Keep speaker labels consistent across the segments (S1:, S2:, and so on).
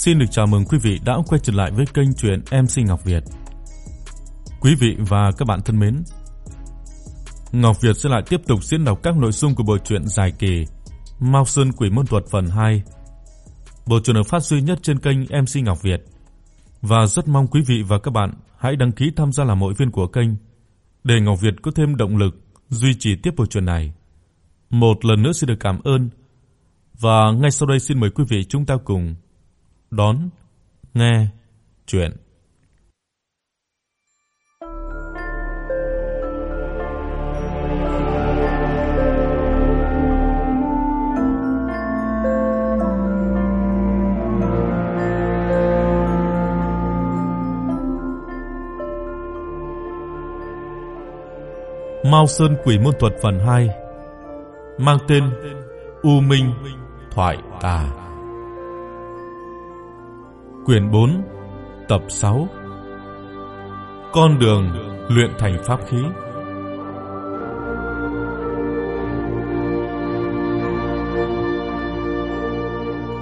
S1: Xin được chào mừng quý vị đã quay trở lại với kênh truyện MC Ngọc Việt. Quý vị và các bạn thân mến, Ngọc Việt sẽ lại tiếp tục diễn đọc các nội dung của bộ truyện dài kỳ Mao Sơn Quỷ Môn Thuật phần 2. Bộ truyện được phát duy nhất trên kênh MC Ngọc Việt và rất mong quý vị và các bạn hãy đăng ký tham gia làm hội viên của kênh để Ngọc Việt có thêm động lực duy trì tiếp bộ truyện này. Một lần nữa xin được cảm ơn. Và ngay sau đây xin mời quý vị chúng ta cùng đón nghe truyện Mao Sơn Quỷ Môn Thuật phần 2 mang tên U Minh Thoại Tà. Quyển 4, tập 6. Con đường luyện thành pháp khí.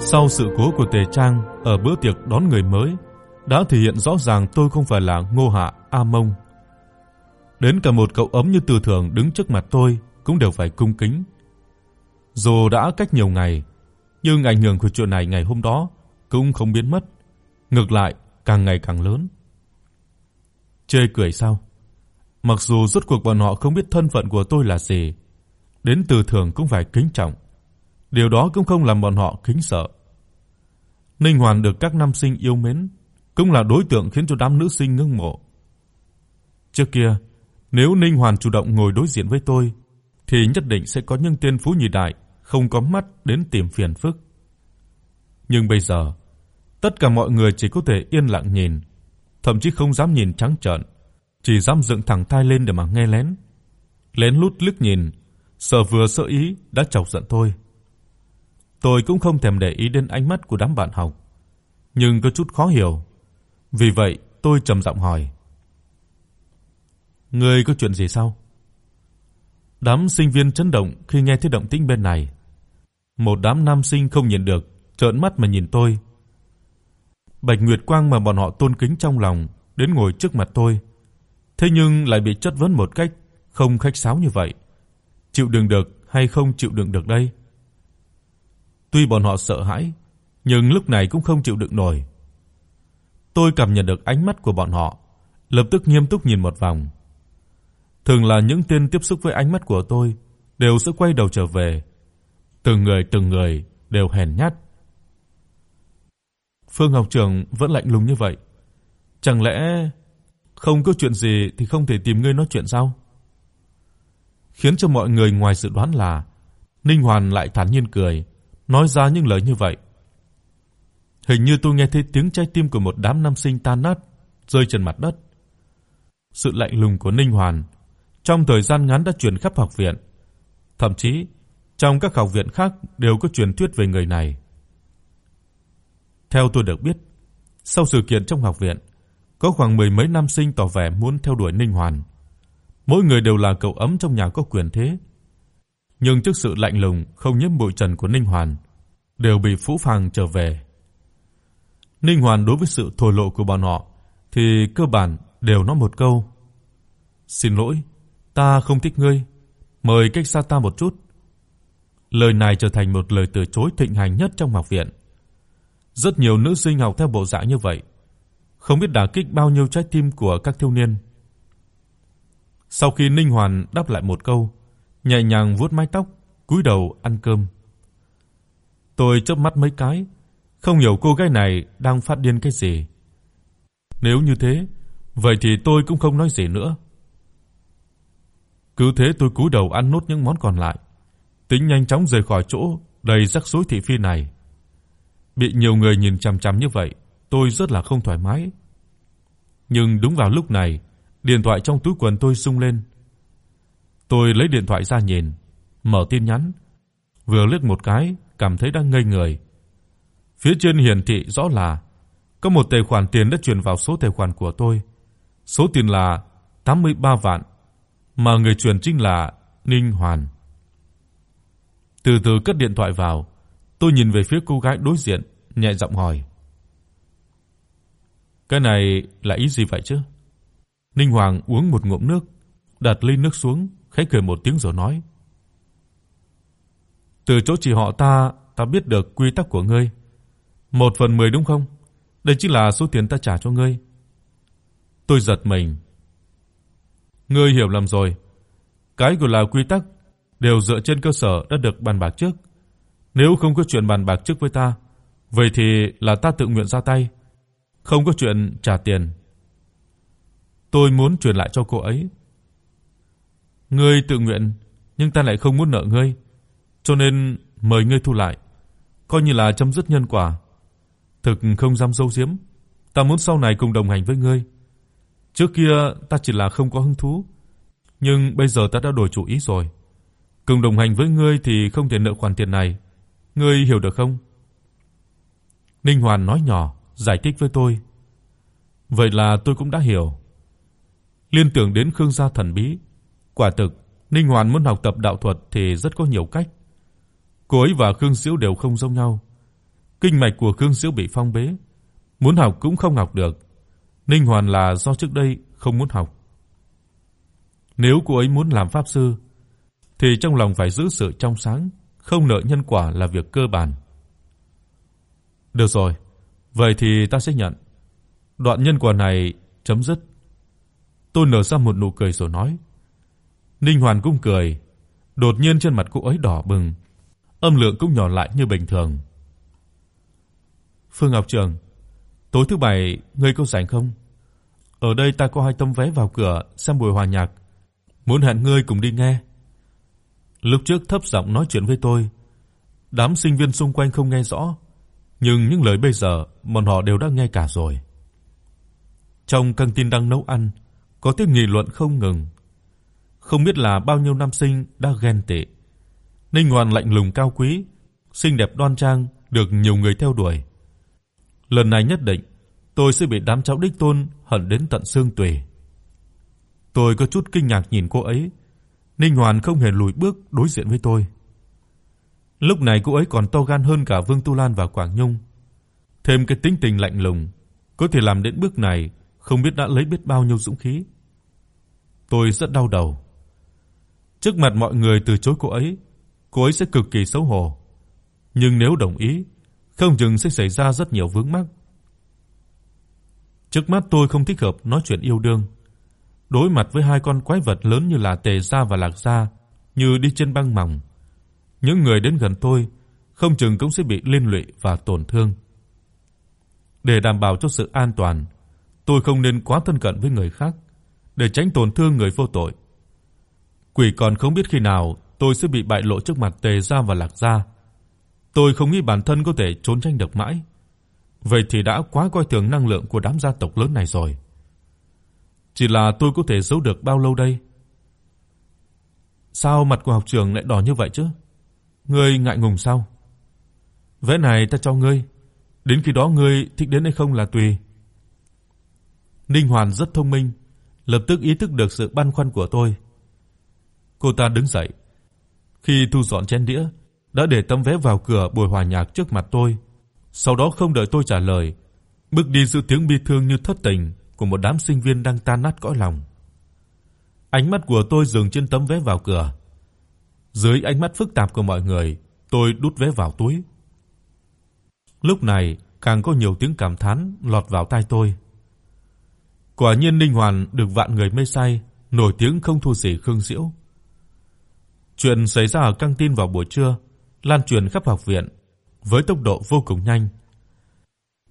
S1: Sau sự cố của Tề Trang ở bữa tiệc đón người mới, đã thể hiện rõ ràng tôi không phải là Ngô Hạ A Mông. Đến cả một cậu ấm như Từ Thường đứng trước mặt tôi cũng đều phải cung kính. Dù đã cách nhiều ngày, nhưng ảnh hưởng của chuyện này ngày hôm đó cũng không biến mất, ngược lại càng ngày càng lớn. Chê cười sao? Mặc dù rốt cuộc bọn họ không biết thân phận của tôi là gì, đến Từ Thường cũng phải kính trọng. Điều đó cũng không làm bọn họ kính sợ. Ninh Hoàn được các nam sinh yêu mến, cũng là đối tượng khiến cho đám nữ sinh ngưỡng mộ. Trước kia, nếu Ninh Hoàn chủ động ngồi đối diện với tôi, thì nhất định sẽ có những tên phú nhị đại không có mắt đến tìm phiền phức. Nhưng bây giờ, tất cả mọi người chỉ có thể yên lặng nhìn, thậm chí không dám nhìn trắng trợn, chỉ dám dựng thẳng tai lên để mà nghe lén. Lén lút liếc nhìn, sợ vừa sợ ý đã chọc giận tôi. Tôi cũng không thèm để ý đến ánh mắt của đám bạn học, nhưng có chút khó hiểu. Vì vậy, tôi trầm giọng hỏi: "Ngươi có chuyện gì sao?" Đám sinh viên chấn động khi nghe thấy động tĩnh bên này. Một đám nam sinh không nhìn được, trợn mắt mà nhìn tôi. Bạch Nguyệt Quang mà bọn họ tôn kính trong lòng đến ngồi trước mặt tôi, thế nhưng lại bị chất vấn một cách không khách sáo như vậy. Chịu đựng được hay không chịu đựng được đây? Tuy bọn họ sợ hãi, nhưng lúc này cũng không chịu đựng nổi. Tôi cảm nhận được ánh mắt của bọn họ, lập tức nghiêm túc nhìn một vòng. Thường là những tên tiếp xúc với ánh mắt của tôi đều sẽ quay đầu trở về. Từng người từng người đều hèn nhát. Phương học trưởng vẫn lạnh lùng như vậy. Chẳng lẽ không có chuyện gì thì không thể tìm ngươi nói chuyện sao? Khiến cho mọi người ngoài dự đoán là Ninh Hoàn lại thản nhiên cười, nói ra những lời như vậy. Hình như tôi nghe thấy tiếng trái tim của một đám nam sinh tan nát rơi trên mặt đất. Sự lạnh lùng của Ninh Hoàn trong thời gian ngắn đã truyền khắp học viện. Thậm chí, trong các học viện khác đều có truyền thuyết về người này. Theo tôi được biết, sau sự kiện trong học viện, có khoảng mười mấy nam sinh tỏ vẻ muốn theo đuổi Ninh Hoàn. Mỗi người đều là cậu ấm trong nhà có quyền thế. Nhưng trước sự lạnh lùng không nhiễm bụi trần của Ninh Hoàn, đều bị Phũ Phàng trở về. Ninh Hoàn đối với sự thổ lộ của bọn họ thì cơ bản đều nói một câu: "Xin lỗi, ta không thích ngươi, mời cách xa ta một chút." Lời này trở thành một lời từ chối thịnh hành nhất trong học viện. Rất nhiều nữ sinh học theo bộ dạng như vậy, không biết đả kích bao nhiêu trái tim của các thiếu niên. Sau khi Ninh Hoàn đáp lại một câu, nhẹ nhàng vuốt mái tóc, cúi đầu ăn cơm. Tôi chớp mắt mấy cái, không hiểu cô gái này đang phát điên cái gì. Nếu như thế, vậy thì tôi cũng không nói gì nữa. Cứ thế tôi cúi đầu ăn nốt những món còn lại, tính nhanh chóng rời khỏi chỗ đầy rắc rối thị phi này. Bị nhiều người nhìn chằm chằm như vậy, tôi rất là không thoải mái. Nhưng đúng vào lúc này, điện thoại trong túi quần tôi rung lên. Tôi lấy điện thoại ra nhìn, mở tin nhắn, vừa liếc một cái, cảm thấy đang ngây người. Phía trên hiển thị rõ là có một tài khoản tiền đã chuyển vào số tài khoản của tôi. Số tiền là 83 vạn, mà người chuyển chính là Ninh Hoàn. Từ từ cất điện thoại vào, tôi nhìn về phía cô gái đối diện, nhẹ giọng hỏi: Cái này là ý gì vậy chứ? Ninh Hoàng uống một ngụm nước, đặt ly nước xuống, khẽ cười một tiếng rồi nói: "Từ chỗ chỉ họ ta, ta biết được quy tắc của ngươi. 1 phần 10 đúng không? Đây chính là số tiền ta trả cho ngươi." Tôi giật mình. "Ngươi hiểu lầm rồi. Cái gọi là quy tắc đều dựa trên cơ sở đã được bàn bạc trước. Nếu không có chuyện bàn bạc trước với ta, vậy thì là ta tự nguyện ra tay, không có chuyện trả tiền." Tôi muốn truyền lại cho cô ấy. Ngươi tự nguyện, nhưng ta lại không muốn nợ ngươi, cho nên mời ngươi thu lại, coi như là chấm dứt nhân quả. Thực không dám giấu giếm, ta muốn sau này cùng đồng hành với ngươi. Trước kia ta chỉ là không có hứng thú, nhưng bây giờ ta đã đổi chủ ý rồi. Cùng đồng hành với ngươi thì không thể nợ khoản tiền này, ngươi hiểu được không? Ninh Hoàn nói nhỏ, giải thích với tôi. Vậy là tôi cũng đã hiểu. Liên tưởng đến Khương gia thần bí, quả thực Ninh Hoàn muốn học tập đạo thuật thì rất có nhiều cách. Cô ấy và Khương Diễu đều không giống nhau. Kinh mạch của Khương Diễu bị phong bế, muốn học cũng không học được. Ninh Hoàn là do trước đây không muốn học. Nếu cô ấy muốn làm pháp sư thì trong lòng phải giữ sự trong sáng, không nợ nhân quả là việc cơ bản. Được rồi, vậy thì ta sẽ nhận. Đoạn nhân quả này chấm dứt. Tôi nở ra một nụ cười rồi nói. Ninh Hoàn cũng cười, đột nhiên trên mặt cô ấy đỏ bừng, âm lượng cũng nhỏ lại như bình thường. Phương Ngọc Trường, tối thứ bảy ngươi có rảnh không? Ở đây ta có hai tấm vé vào cửa xem buổi hòa nhạc, muốn hẹn ngươi cùng đi nghe. Lúc trước thấp giọng nói chuyện với tôi, đám sinh viên xung quanh không nghe rõ, nhưng những lời bây giờ bọn họ đều đã nghe cả rồi. Trong căng tin đang nấu ăn, có tiếng nghị luận không ngừng. Không biết là bao nhiêu nam sinh đã ghen tị. Ninh Hoàn lạnh lùng cao quý, xinh đẹp đoan trang, được nhiều người theo đuổi. Lần này nhất định tôi sẽ bị đám cháu đích tôn hận đến tận xương tủy. Tôi có chút kinh ngạc nhìn cô ấy. Ninh Hoàn không hề lùi bước đối diện với tôi. Lúc này cô ấy còn to gan hơn cả Vương Tu Lan và Quảng Nhung. Thêm cái tính tình lạnh lùng, có thể làm đến bước này không biết đã lấy biết bao nhiêu dũng khí. Tôi rất đau đầu. Trước mặt mọi người từ chối cô ấy, cô ấy sẽ cực kỳ xấu hổ. Nhưng nếu đồng ý, không chừng sẽ xảy ra rất nhiều vướng mắc. Trước mắt tôi không thích hợp nói chuyện yêu đương. Đối mặt với hai con quái vật lớn như là Tề gia và Lạc gia, như đi trên băng mỏng. Những người đến gần tôi không chừng cũng sẽ bị liên lụy và tổn thương. Để đảm bảo cho sự an toàn, tôi không nên quá thân cận với người khác để tránh tổn thương người vô tội. Quỷ còn không biết khi nào tôi sẽ bị bại lộ trước mặt Tề gia và Lạc gia. Tôi không nghĩ bản thân có thể trốn tránh được mãi. Vậy thì đã quá coi thường năng lượng của đám gia tộc lớn này rồi. Chỉ là tôi có thể giấu được bao lâu đây? Sao mặt của học trưởng lại đỏ như vậy chứ? Ngươi ngại ngùng sao? Vé này ta cho ngươi, đến khi đó ngươi thích đến hay không là tùy. Ninh Hoàn rất thông minh, lập tức ý thức được sự băn khoăn của tôi. Cô ta đứng dậy, khi thu dọn chén đĩa, đã để tấm vé vào cửa buổi hòa nhạc trước mặt tôi, sau đó không đợi tôi trả lời, bước đi giữa tiếng bi thương như thất tình của một đám sinh viên đang tan nát cõi lòng. Ánh mắt của tôi dừng trên tấm vé vào cửa. Dưới ánh mắt phức tạp của mọi người, tôi đút vé vào túi. Lúc này, càng có nhiều tiếng cảm thán lọt vào tai tôi. Quả nhiên Ninh Hoàn được vạn người mê say, nổi tiếng không thua gì Khương Diễu. Chuyện xảy ra ở căng tin vào buổi trưa, lan truyền khắp học viện với tốc độ vô cùng nhanh.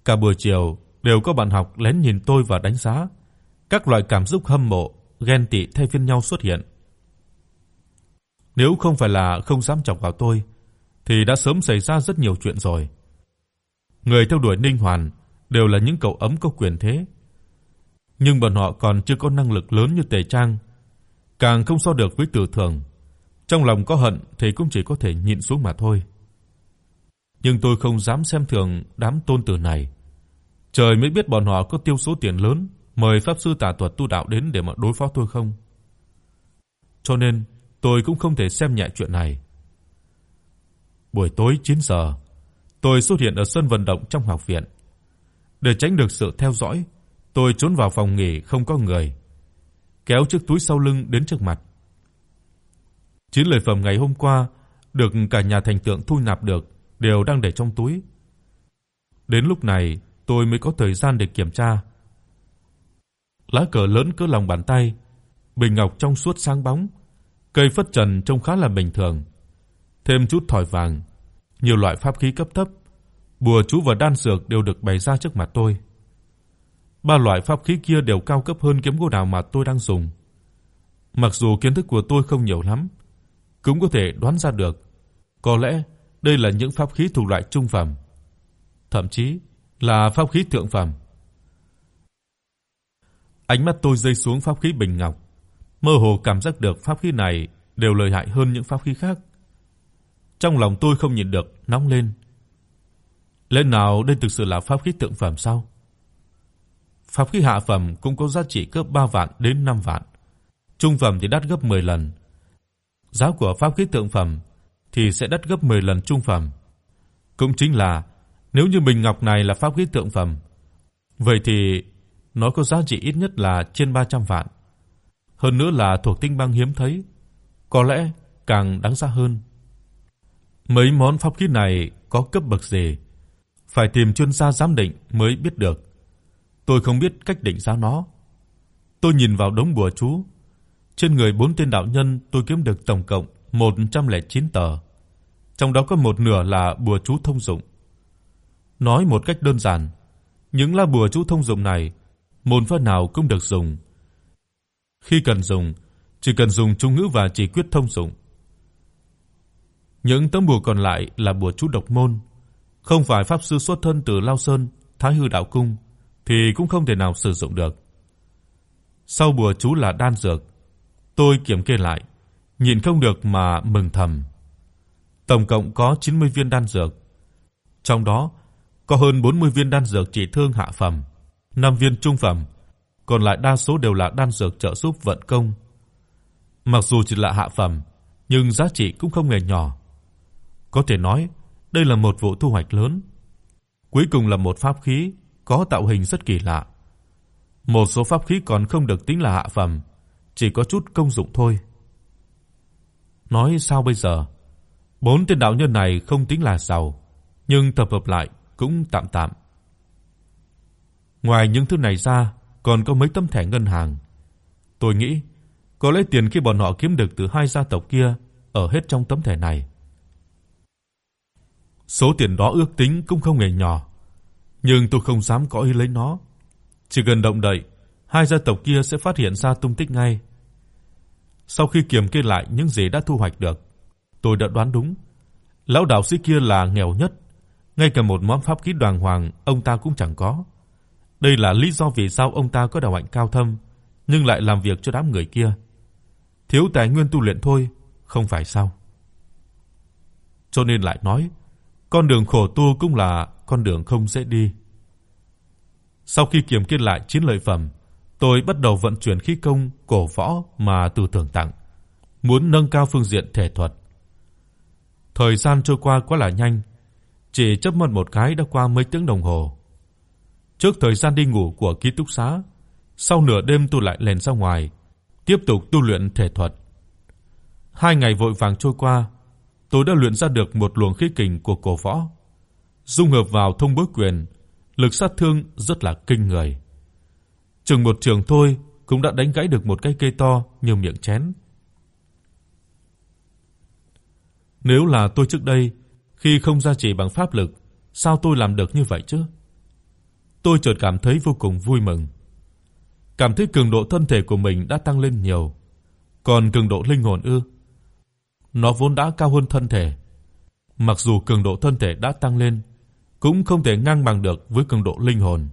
S1: Cả buổi chiều đều có bạn học lén nhìn tôi và đánh giá, các loại cảm xúc hâm mộ, ghen tị thay phiên nhau xuất hiện. Nếu không phải là không dám chọc vào tôi thì đã sớm xảy ra rất nhiều chuyện rồi. Người theo đuổi Ninh Hoàn đều là những cậu ấm có quyền thế, nhưng bọn họ còn chưa có năng lực lớn như Tề Trang, càng không so được với Tử Thường. Trong lòng có hận thì cũng chỉ có thể nhịn xuống mà thôi. Nhưng tôi không dám xem thường đám tôn tử này. Trời mới biết bọn họ có tiêu số tiền lớn mời pháp sư tà thuật tu đạo đến để mà đối phó tôi không. Cho nên, tôi cũng không thể xem nhẹ chuyện này. Buổi tối 9 giờ, tôi xuất hiện ở sân vận động trong học viện. Để tránh được sự theo dõi, Tôi trốn vào phòng nghỉ không có người, kéo chiếc túi sau lưng đến trước mặt. Chín lời phẩm ngày hôm qua được cả nhà thành tượng thu nạp được đều đang để trong túi. Đến lúc này, tôi mới có thời gian để kiểm tra. Lá cờ lớn cỡ lòng bàn tay, bình ngọc trong suốt sáng bóng, cây phất trần trông khá là bình thường. Thêm chút thỏi vàng, nhiều loại pháp khí cấp thấp, bùa chú và đan dược đều được bày ra trước mặt tôi. Ba loại pháp khí kia đều cao cấp hơn kiếm gỗ đào mà tôi đang dùng. Mặc dù kiến thức của tôi không nhiều lắm, cũng có thể đoán ra được, có lẽ đây là những pháp khí thuộc loại trung phẩm, thậm chí là pháp khí thượng phẩm. Ánh mắt tôi rơi xuống pháp khí bình ngọc, mơ hồ cảm giác được pháp khí này đều lợi hại hơn những pháp khí khác. Trong lòng tôi không nhịn được nóng lên. Lẽ nào đây thực sự là pháp khí thượng phẩm sao? Pháp khí hạ phẩm cũng có giá trị cấp 3 vạn đến 5 vạn. Trung phẩm thì đắt gấp 10 lần. Giá của pháp khí thượng phẩm thì sẽ đắt gấp 10 lần trung phẩm. Cũng chính là nếu như bình ngọc này là pháp khí thượng phẩm, vậy thì nó có giá trị ít nhất là trên 300 vạn. Hơn nữa là thuộc tinh băng hiếm thấy, có lẽ càng đáng giá hơn. Mấy món pháp khí này có cấp bậc gì, phải tìm chuyên gia giám định mới biết được. Tôi không biết cách định giá nó. Tôi nhìn vào đống bùa chú, trên người bốn tên đạo nhân tôi kiếm được tổng cộng 109 tờ. Trong đó có một nửa là bùa chú thông dụng. Nói một cách đơn giản, những lá bùa chú thông dụng này môn phái nào cũng được dùng. Khi cần dùng, chỉ cần dùng trung ngữ và chỉ quyết thông dụng. Những tấm bùa còn lại là bùa chú độc môn, không phải pháp sư xuất thân từ Lao Sơn, Thái Hư đạo cung thì cũng không thể nào sử dụng được. Sau bùa chú là đan dược, tôi kiểm kê lại, nhìn không được mà mừng thầm. Tổng cộng có 90 viên đan dược. Trong đó có hơn 40 viên đan dược trị thương hạ phẩm, 5 viên trung phẩm, còn lại đa số đều là đan dược trợ giúp vận công. Mặc dù chỉ là hạ phẩm, nhưng giá trị cũng không hề nhỏ. Có thể nói, đây là một vụ thu hoạch lớn. Cuối cùng là một pháp khí có tạo hình rất kỳ lạ. Một số pháp khí còn không được tính là hạ phẩm, chỉ có chút công dụng thôi. Nói sao bây giờ? Bốn tên đạo nhân này không tính là giàu, nhưng tập hợp lại cũng tạm tạm. Ngoài những thứ này ra, còn có mấy tấm thẻ ngân hàng. Tôi nghĩ, có lẽ tiền khi bọn họ kiếm được từ hai gia tộc kia ở hết trong tấm thẻ này. Số tiền đó ước tính cũng không hề nhỏ, nhưng tôi không dám có ý lấy nó. Chỉ cần động đậy, hai gia tộc kia sẽ phát hiện ra tung tích ngay. Sau khi kiểm kê lại những gì đã thu hoạch được, tôi đã đoán đúng. Lão đạo sĩ kia là nghèo nhất, ngay cả một món pháp khí đoàn hoàng ông ta cũng chẳng có. Đây là lý do vì sao ông ta có đạo hạnh cao thâm nhưng lại làm việc cho đám người kia. Thiếu tài nguyên tu luyện thôi, không phải sao? Cho nên lại nói, con đường khổ tu cũng là con đường không dễ đi. Sau khi kiểm kê lại chiến lợi phẩm, tôi bắt đầu vận chuyển khí công cổ võ mà từ tưởng tặng, muốn nâng cao phương diện thể thuật. Thời gian trôi qua quá là nhanh, chỉ chớp mắt một cái đã qua mấy tiếng đồng hồ. Trước thời gian đi ngủ của ký túc xá, sau nửa đêm tôi lại lèn ra ngoài, tiếp tục tu luyện thể thuật. Hai ngày vội vàng trôi qua, tôi đã luyện ra được một luồng khí kình của cổ võ, dung hợp vào thông bối quyền, lực sát thương rất là kinh người. Chừng một trường thôi cũng đã đánh gãy được một cái cây to như miệng chén. Nếu là tôi trước đây, khi không gia trì bằng pháp lực, sao tôi làm được như vậy chứ? Tôi chợt cảm thấy vô cùng vui mừng. Cảm thấy cường độ thân thể của mình đã tăng lên nhiều, còn cường độ linh hồn ư? Nó vốn đã cao hơn thân thể. Mặc dù cường độ thân thể đã tăng lên, cũng không thể ngang bằng được với cường độ linh hồn.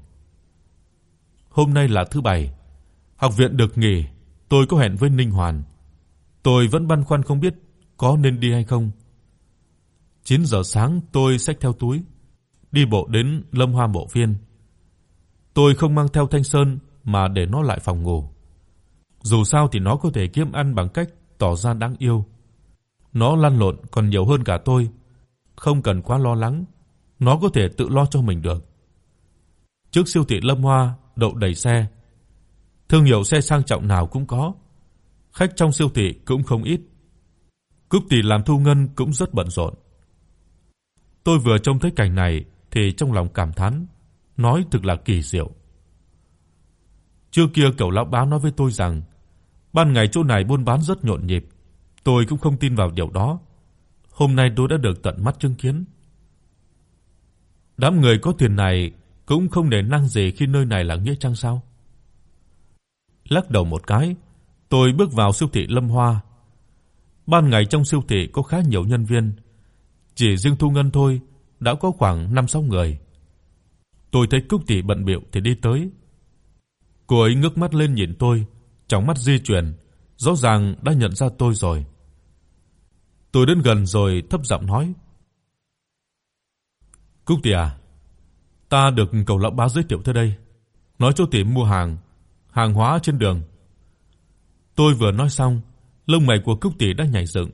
S1: Hôm nay là thứ bảy, học viện được nghỉ, tôi có hẹn với Ninh Hoàn. Tôi vẫn băn khoăn không biết có nên đi hay không. 9 giờ sáng tôi xách theo túi, đi bộ đến Lâm Hoa Mộ Viên. Tôi không mang theo Thanh Sơn mà để nó lại phòng ngủ. Dù sao thì nó có thể kiếm ăn bằng cách tỏ ra đáng yêu. Nó lăn lộn còn nhiều hơn cả tôi, không cần quá lo lắng, nó có thể tự lo cho mình được. Trước siêu thị Lâm Hoa đậu đầy xe. Thương hiệu xe sang trọng nào cũng có. Khách trong siêu thị cũng không ít. Cúc tỷ làm thu ngân cũng rất bận rộn. Tôi vừa trông thấy cảnh này thì trong lòng cảm thán, nói thực là kỳ diệu. Trước kia cậu lão bá nói với tôi rằng ban ngày chỗ này buôn bán rất nhộn nhịp, tôi cũng không tin vào điều đó. Hôm nay tôi đã được tận mắt chứng kiến. Đám người có tiền này cũng không để năng gì khi nơi này là nghĩa trang sao? Lắc đầu một cái, tôi bước vào siêu thị Lâm Hoa. Ban ngày trong siêu thị có khá nhiều nhân viên, chỉ riêng thu ngân thôi đã có khoảng 5-6 người. Tôi thấy Cúc tỷ bận bịu thì đi tới. Cô ấy ngước mắt lên nhìn tôi, trong mắt di chuyển, rõ ràng đã nhận ra tôi rồi. Tôi đến gần rồi thấp giọng nói: "Cúc tỷ à, ta được cậu lão bá giới thiệu tới đây, nói cho tỷ mua hàng, hàng hóa trên đường." Tôi vừa nói xong, lông mày của Cúc tỷ đã nhảy dựng.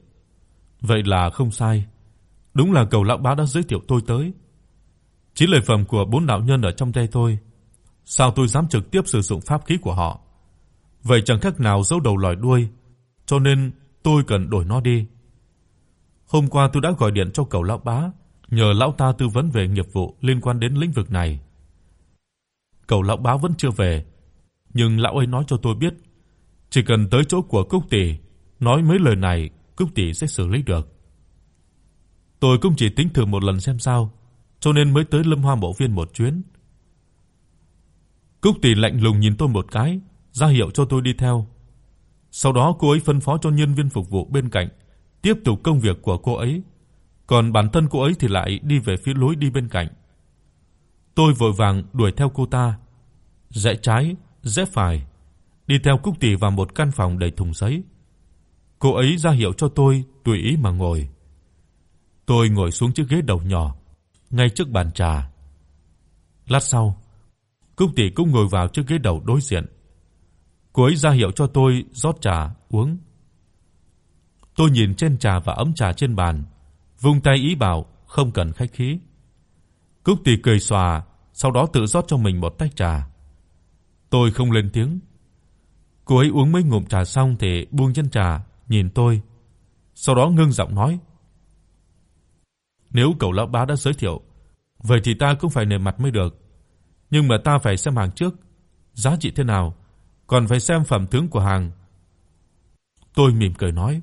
S1: Vậy là không sai, đúng là cầu lão bá đã giới thiệu tôi tới. Chỉ lời phẩm của bốn đạo nhân ở trong tay tôi, sao tôi dám trực tiếp sử dụng pháp khí của họ? Vậy chẳng khác nào giấu đầu lòi đuôi, cho nên tôi cần đổi nó đi. Hôm qua tôi đã gọi điện cho cầu lão bá, nhờ lão ta tư vấn về nghiệp vụ liên quan đến lĩnh vực này. Cầu lão bá vẫn chưa về, nhưng lão ấy nói cho tôi biết, chỉ cần tới chỗ của Cúc tỷ, nói mấy lời này, Cúc tỷ sẽ xử lý được. Tôi cũng chỉ tính thử một lần xem sao, cho nên mới tới Lâm Hoa Mộ Viên một chuyến. Cúc tỷ lạnh lùng nhìn tôi một cái, ra hiệu cho tôi đi theo. Sau đó cô ấy phân phó cho nhân viên phục vụ bên cạnh tiếp tục công việc của cô ấy, còn bản thân cô ấy thì lại đi về phía lối đi bên cạnh. Tôi vội vàng đuổi theo cô ta, rẽ trái, rẽ phải, đi theo Cúc tỷ vào một căn phòng đầy thùng giấy. Cô ấy ra hiệu cho tôi tùy ý mà ngồi. Tôi ngồi xuống chiếc ghế đầu nhỏ ngay trước bàn trà. Lát sau, cung tỷ cũng ngồi vào chiếc ghế đầu đối diện. Cô ấy ra hiệu cho tôi rót trà uống. Tôi nhìn trên trà và ấm trà trên bàn, vung tay ý bảo không cần khách khí. Cúc tỷ cười xòa, sau đó tự rót cho mình một tách trà. Tôi không lên tiếng. Cô ấy uống mấy ngụm trà xong thì buông chân trà, nhìn tôi, sau đó ngưng giọng nói: "Nếu cậu lão bá đã giới thiệu, vậy thì ta cũng phải nể mặt mới được. Nhưng mà ta phải xem hàng trước, giá trị thế nào, còn phải xem phẩm tướng của hàng." Tôi mỉm cười nói: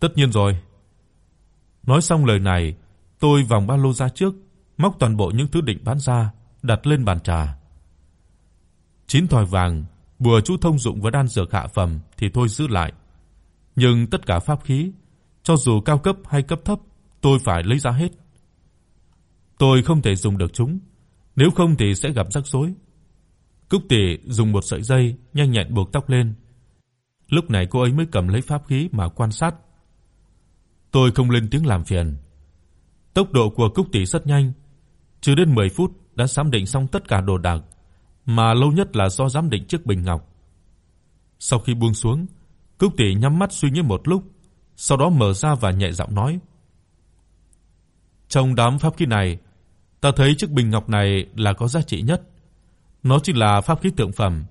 S1: "Tất nhiên rồi." Nói xong lời này, tôi vòng ba lô ra trước, móc toàn bộ những thứ định bán ra, đặt lên bàn trà. Chín thỏi vàng, bùa chú thông dụng và đan dược hạ phẩm thì tôi giữ lại. Nhưng tất cả pháp khí, cho dù cao cấp hay cấp thấp, tôi phải lấy ra hết. Tôi không thể dùng được chúng, nếu không thì sẽ gặp rắc rối. Cúc Tỷ dùng một sợi dây nhanh nhẹn buộc tóc lên. Lúc này cô ấy mới cầm lấy pháp khí mà quan sát. Tôi không lên tiếng làm phiền. Tốc độ của Cúc Tỷ rất nhanh, chưa đến 10 phút đã giám định xong tất cả đồ đạc, mà lâu nhất là do giám định chiếc bình ngọc. Sau khi buông xuống, Cúc Tỷ nhắm mắt suy nghĩ một lúc, sau đó mở ra và nhẹ giọng nói: "Trong đám pháp khí này, ta thấy chiếc bình ngọc này là có giá trị nhất. Nó chỉ là pháp khí thượng phẩm,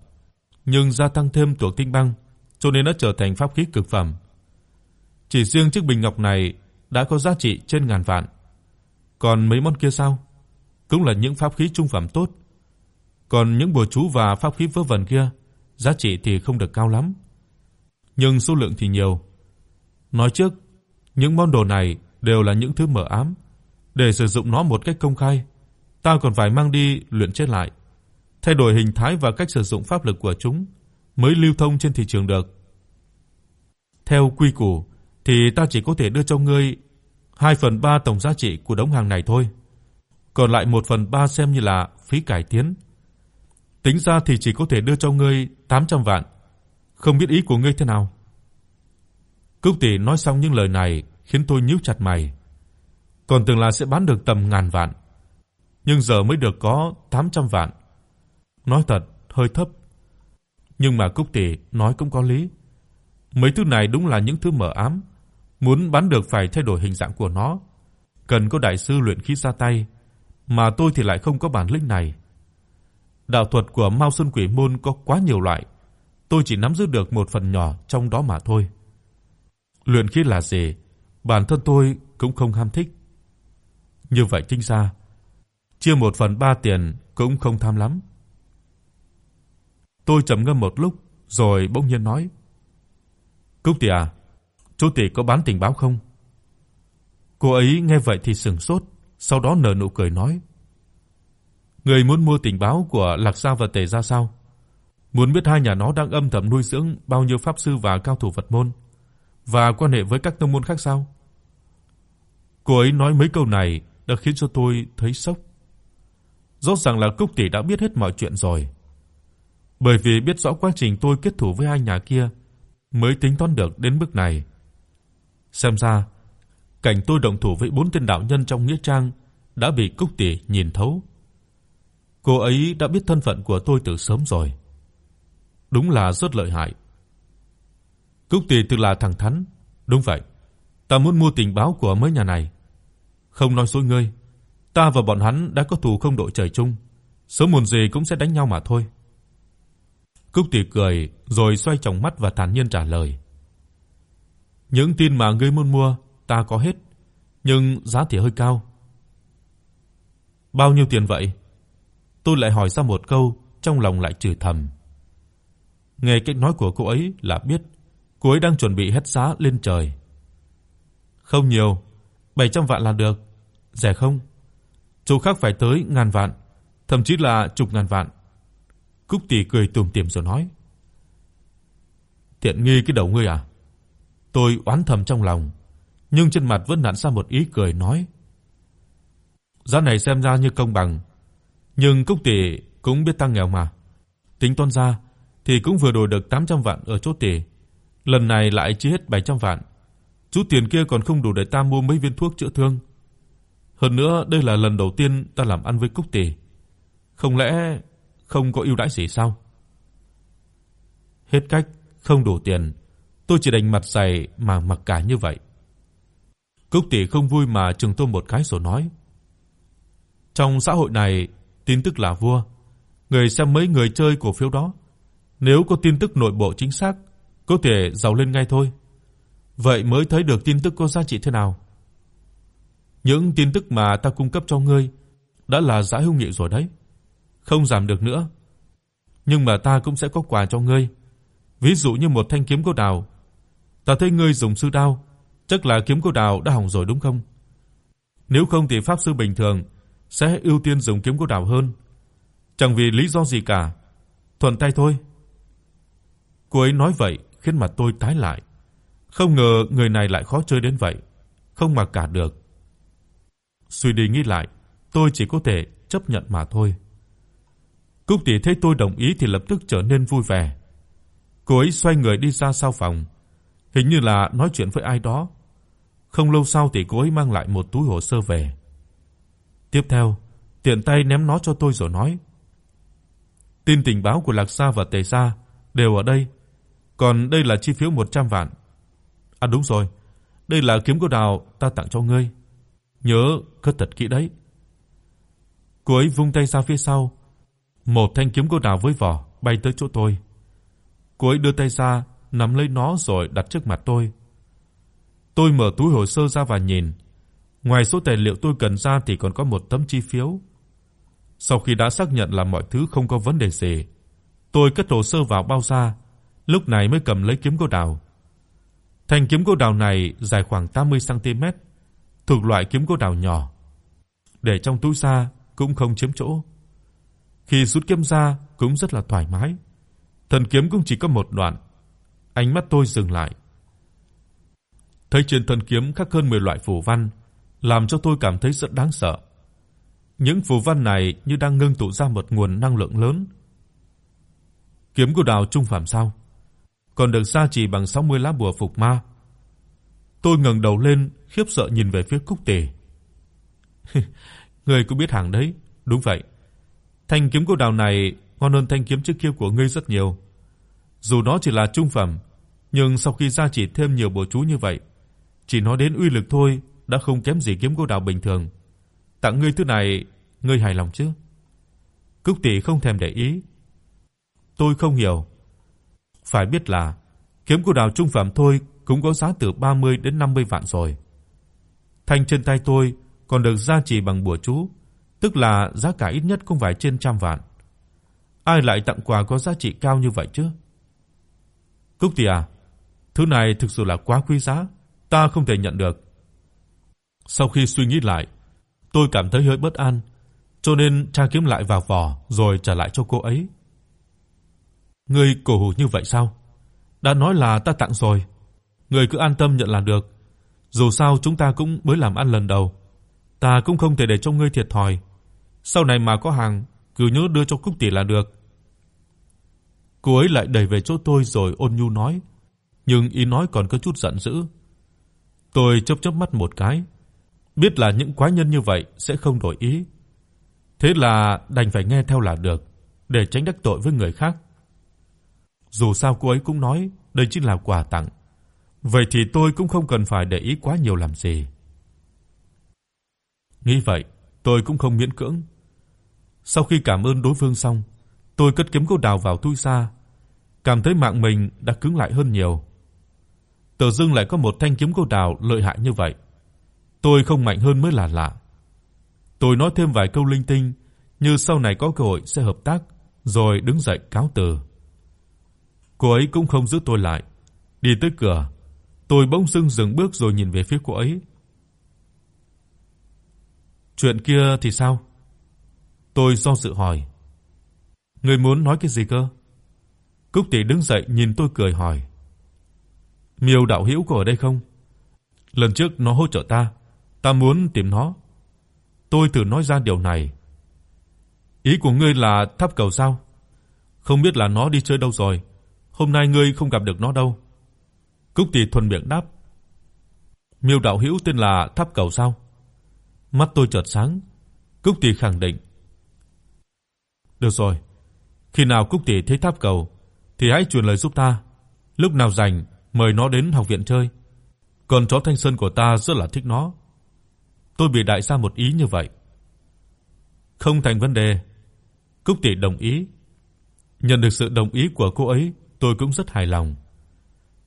S1: nhưng gia tăng thêm thuộc tinh băng, cho nên nó trở thành pháp khí cực phẩm. Chỉ riêng chiếc bình ngọc này đã có giá trị trên ngàn vạn. Còn mấy món kia sao? Cũng là những pháp khí trung phẩm tốt. Còn những bùa chú và pháp khí vớ vẩn kia, giá trị thì không được cao lắm, nhưng số lượng thì nhiều. Nói trước, những món đồ này đều là những thứ mờ ám, để sử dụng nó một cách công khai, ta còn phải mang đi luyện chế lại, thay đổi hình thái và cách sử dụng pháp lực của chúng mới lưu thông trên thị trường được. Theo quy củ thì ta chỉ có thể đưa cho ngươi 2 phần 3 tổng giá trị của đống hàng này thôi. Còn lại 1 phần 3 xem như là phí cải tiến. Tính ra thì chỉ có thể đưa cho ngươi 800 vạn. Không biết ý của ngươi thế nào?" Cúc tỷ nói xong những lời này khiến tôi nhíu chặt mày. Còn tưởng là sẽ bán được tầm ngàn vạn, nhưng giờ mới được có 800 vạn. Nói thật, hơi thấp. Nhưng mà Cúc tỷ nói cũng có lý. Mấy thứ này đúng là những thứ mờ ám, muốn bán được phải thay đổi hình dạng của nó, cần có đại sư luyện khí ra tay, mà tôi thì lại không có bản lĩnh này. Đạo thuật của Mao Sơn Quỷ môn có quá nhiều loại, tôi chỉ nắm giữ được một phần nhỏ trong đó mà thôi. Luyện khí là gì, bản thân tôi cũng không ham thích. Như vậy tính ra, chia 1 phần 3 tiền cũng không tham lắm. Tôi trầm ngâm một lúc rồi bỗng nhiên nói: "Cúc tỷ à, chú tỷ có bán tình báo không?" Cô ấy nghe vậy thì sững sốt, sau đó nở nụ cười nói: "Người muốn mua tình báo của Lạc Gia và Tề gia sao? Muốn biết hai nhà nó đang âm thầm nuôi dưỡng bao nhiêu pháp sư và cao thủ Phật môn và quan hệ với các tông môn khác sao?" Cô ấy nói mấy câu này đã khiến cho tôi thấy sốc. Rõ ràng là Cúc tỷ đã biết hết mọi chuyện rồi. Bởi vì biết rõ quá trình tôi kết thủ với hai nhà kia mới tính toán được đến bước này. Xem ra, cảnh tôi động thủ với bốn tên đạo nhân trong nghĩa trang đã bị Cúc tỷ nhìn thấu. Cô ấy đã biết thân phận của tôi từ sớm rồi. Đúng là rất lợi hại. Cúc tỷ tự là thẳng thắn, đúng vậy. Ta muốn mua tình báo của mấy nhà này. Không nói dối ngươi, ta và bọn hắn đã có thù không đội trời chung, sớm muộn gì cũng sẽ đánh nhau mà thôi. Cúc Tỷ cười rồi xoay tròng mắt và thản nhiên trả lời. Những tin mà ngươi muốn mua, ta có hết, nhưng giá thì hơi cao. Bao nhiêu tiền vậy? Tôi lại hỏi ra một câu, trong lòng lại chửi thầm. Nghe cách nói của cô ấy là biết cô ấy đang chuẩn bị hết giá lên trời. Không nhiều, 700 vạn là được, rẻ không? Chỗ khác phải tới ngàn vạn, thậm chí là chục ngàn vạn. Cúc tỷ cười tủm tỉm rồi nói: "Tiện nghi cái đầu ngươi à?" Tôi oán thầm trong lòng, nhưng trên mặt vẫn nặn ra một ý cười nói: "Giá này xem ra như công bằng, nhưng Cúc tỷ cũng biết tăng nghèo mà. Tính toán ra thì cũng vừa đổi được 800 vạn ở chỗ tỷ, lần này lại chi hết 700 vạn. Chút tiền kia còn không đủ để ta mua mấy viên thuốc chữa thương. Hơn nữa, đây là lần đầu tiên ta làm ăn với Cúc tỷ. Không lẽ không có ưu đãi gì sao? Hết cách, không đủ tiền, tôi chỉ đành mặt dày mà mặc cả như vậy. Cúc tỷ không vui mà trừng tôi một cái rồi nói: "Trong xã hội này, tin tức là vua, người xem mấy người chơi cổ phiếu đó, nếu có tin tức nội bộ chính xác, có thể giàu lên ngay thôi. Vậy mới thấy được tin tức có giá trị thế nào. Những tin tức mà ta cung cấp cho ngươi đã là giá hữu nghị rồi đấy, không giảm được nữa. Nhưng mà ta cũng sẽ có quà cho ngươi. Ví dụ như một thanh kiếm cô đào. Ta thấy ngươi dùng sư đao, chắc là kiếm cô đào đã hỏng rồi đúng không? Nếu không thì pháp sư bình thường sẽ ưu tiên dùng kiếm cô đào hơn. Chẳng vì lý do gì cả, thuận tay thôi. Cô ấy nói vậy khiến mặt tôi tái lại. Không ngờ người này lại khó chơi đến vậy, không mà cả được. Suy đi nghĩ lại, tôi chỉ có thể chấp nhận mà thôi. Cúc tỷ thấy tôi đồng ý thì lập tức trở nên vui vẻ. Cô ấy xoay người đi ra sau phòng, hình như là nói chuyện với ai đó. Không lâu sau thì cô ấy mang lại một túi hồ sơ về. Tiếp theo, tiện tay ném nó cho tôi rồi nói: "Tin tình báo của Lạc Sa và Tề Sa đều ở đây, còn đây là chi phiếu 100 vạn. À đúng rồi, đây là kiếm cô đào ta tặng cho ngươi. Nhớ cất thật kỹ đấy." Cô ấy vung tay ra phía sau, một thanh kiếm cô đào với vỏ bay tới chỗ tôi. Cô ấy đưa tay ra, nắm lấy nó rồi đặt trước mặt tôi. Tôi mở túi hồ sơ ra và nhìn. Ngoài số tài liệu tôi cần ra thì còn có một tấm chi phiếu. Sau khi đã xác nhận là mọi thứ không có vấn đề gì, tôi cất hồ sơ vào bao da, lúc này mới cầm lấy kiếm cô đào. Thanh kiếm gỗ đào này dài khoảng 80 cm, thuộc loại kiếm gỗ đào nhỏ. Để trong túi da cũng không chiếm chỗ. Khi rút kiếm ra cũng rất là thoải mái. Thần kiếm cũng chỉ có một đoạn. Ánh mắt tôi dừng lại. Thấy trên thần kiếm khắc hơn 10 loại phù văn, làm cho tôi cảm thấy rất đáng sợ. Những phù văn này như đang ngưng tụ ra một nguồn năng lượng lớn. Kiếm của Đào trung phẩm sao? Còn được gia trì bằng 60 lá bùa phục ma. Tôi ngẩng đầu lên, khiếp sợ nhìn về phía Cúc Tề. Ngươi cũng biết hàng đấy, đúng vậy. Thanh kiếm cô đào này ngon hơn thanh kiếm trước kia của ngươi rất nhiều. Dù nó chỉ là trung phẩm, nhưng sau khi gia trì thêm nhiều bùa chú như vậy, chỉ nói đến uy lực thôi đã không kém gì kiếm cô đào bình thường. Tặng ngươi thứ này, ngươi hài lòng chứ? Cúc tỷ không thèm để ý. Tôi không hiểu. Phải biết là kiếm của đào trung phẩm thôi cũng có giá từ 30 đến 50 vạn rồi. Thanh trên tay tôi còn được gia trì bằng bùa chú, tức là giá cả ít nhất cũng phải trên trăm vạn. Ai lại tặng quà có giá trị cao như vậy chứ? Cúc tỷ à, thứ này thực sự là quá quý giá, ta không thể nhận được. Sau khi suy nghĩ lại, tôi cảm thấy hơi bất an, cho nên tra kiếm lại vào vỏ rồi trả lại cho cô ấy. Ngươi cổ hủ như vậy sao? Đã nói là ta tặng rồi, ngươi cứ an tâm nhận là được. Dù sao chúng ta cũng mới làm ăn lần đầu, ta cũng không thể để cho ngươi thiệt thòi. Sau này mà có hàng, cứ nhớ đưa cho Cúc tỷ là được. Cô ấy lại đẩy về chỗ tôi rồi ôn nhu nói, nhưng ý nói còn có chút giận dữ. Tôi chớp chớp mắt một cái, biết là những quái nhân như vậy sẽ không đổi ý. Thế là đành phải nghe theo là được, để tránh đắc tội với người khác. Dù sao cô ấy cũng nói đây chính là quà tặng. Vậy thì tôi cũng không cần phải để ý quá nhiều làm gì. Nghĩ vậy, tôi cũng không miễn cưỡng. Sau khi cảm ơn đối phương xong, tôi cất kiếm gỗ đào vào túi xa, cảm thấy mạng mình đã cứng lại hơn nhiều. Tự dưng lại có một thanh kiếm gỗ đào lợi hại như vậy. Tôi không mạnh hơn mới là lạ. Tôi nói thêm vài câu linh tinh, như sau này có cơ hội sẽ hợp tác, rồi đứng dậy cáo từ. Cô ấy cũng không giữ tôi lại, đi tới cửa. Tôi bỗng dưng dừng bước rồi nhìn về phía cô ấy. Chuyện kia thì sao? Tôi do dự hỏi. Ngươi muốn nói cái gì cơ? Cúc tỷ đứng dậy nhìn tôi cười hỏi. Miêu đạo hữu có ở đây không? Lần trước nó hỗ trợ ta, ta muốn tìm nó. Tôi thử nói ra điều này. Ý của ngươi là tháp cầu sao? Không biết là nó đi chơi đâu rồi, hôm nay ngươi không gặp được nó đâu. Cúc tỷ thuần miệng đáp. Miêu đạo hữu tên là Tháp cầu sao? Mắt tôi chợt sáng, Cúc tỷ khẳng định. Được rồi, khi nào Cúc tỷ thấy tháp cầu thì hãy truyền lời giúp ta, lúc nào rảnh mời nó đến học viện chơi. Còn chó Thanh Sơn của ta rất là thích nó. Tôi bị đại ra một ý như vậy. Không thành vấn đề. Cúc tỷ đồng ý. Nhận được sự đồng ý của cô ấy, tôi cũng rất hài lòng.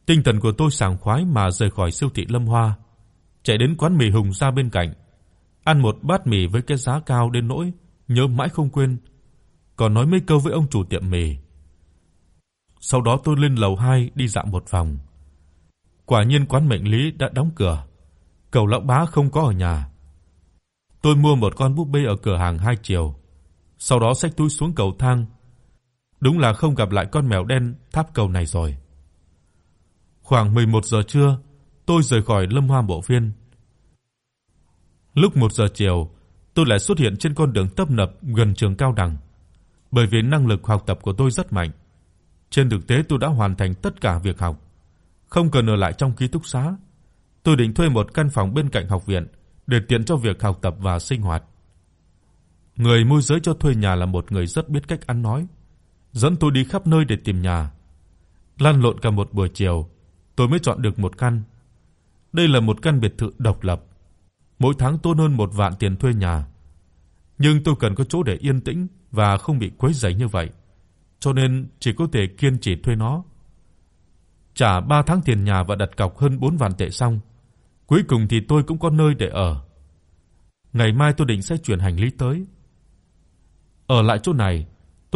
S1: Tinh thần của tôi sảng khoái mà rời khỏi siêu thị Lâm Hoa, chạy đến quán mì Hùng ra bên cạnh, ăn một bát mì với cái giá cao đến nỗi nhớ mãi không quên, còn nói mấy câu với ông chủ tiệm mì. Sau đó tôi lên lầu 2 đi dạo một vòng. Quả nhiên quán mệnh lý đã đóng cửa. Cầu lão bá không có ở nhà. Tôi mua một con búp bê ở cửa hàng hai chiều, sau đó xách túi xuống cầu thang. Đúng là không gặp lại con mèo đen tháp cầu này rồi. Khoảng 11 giờ trưa, tôi rời khỏi Lâm Hoa bộ viên. Lúc 1 giờ chiều, tôi lại xuất hiện trên con đường tấp nập gần trường cao đẳng. Bởi vì năng lực học tập của tôi rất mạnh, trên thực tế tôi đã hoàn thành tất cả việc học, không cần ở lại trong ký túc xá. Tôi định thuê một căn phòng bên cạnh học viện để tiện cho việc học tập và sinh hoạt. Người môi giới cho thuê nhà là một người rất biết cách ăn nói, dẫn tôi đi khắp nơi để tìm nhà. Lăn lộn cả một buổi chiều, tôi mới chọn được một căn. Đây là một căn biệt thự độc lập, mỗi tháng tốn hơn một vạn tiền thuê nhà. Nhưng tôi cần có chỗ để yên tĩnh và không bị quấy rầy như vậy, cho nên chỉ có thể kiên trì thuê nó. Trả 3 tháng tiền nhà và đặt cọc hơn 4 vạn tệ xong, cuối cùng thì tôi cũng có nơi để ở. Ngày mai tôi định sẽ chuyển hành lý tới. Ở lại chỗ này,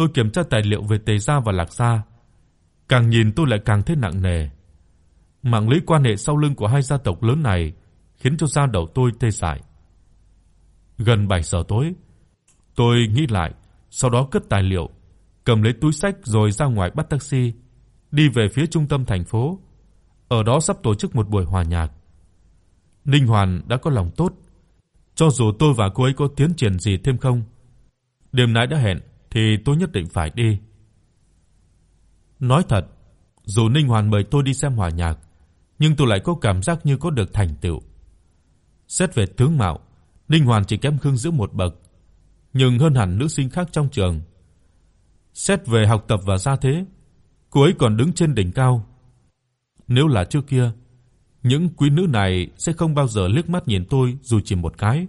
S1: tôi kiểm tra tài liệu về Tề gia và Lạc gia. Càng nhìn tôi lại càng thấy nặng nề. Mạng lưới quan hệ sau lưng của hai gia tộc lớn này khiến cho da đầu tôi tê dại. Gần 7 giờ tối, tôi nghĩ lại, sau đó cất tài liệu, cầm lấy túi xách rồi ra ngoài bắt taxi, đi về phía trung tâm thành phố. Ở đó sắp tổ chức một buổi hòa nhạc. Ninh Hoàn đã có lòng tốt, cho dù tôi và cô ấy có tiến triển gì thêm không, đêm nay đã hẹn thì tôi nhất định phải đi. Nói thật, dù Ninh Hoàn mời tôi đi xem hòa nhạc, nhưng tôi lại có cảm giác như có được thành tựu. Xét về tướng mạo, Ninh Hoàn chỉ kém Khương Dữ một bậc, nhưng hơn hẳn nữ sinh khác trong trường. Xét về học tập và gia thế, cô ấy còn đứng trên đỉnh cao. Nếu là trước kia, những quý nữ này sẽ không bao giờ liếc mắt nhìn tôi dù chỉ một cái.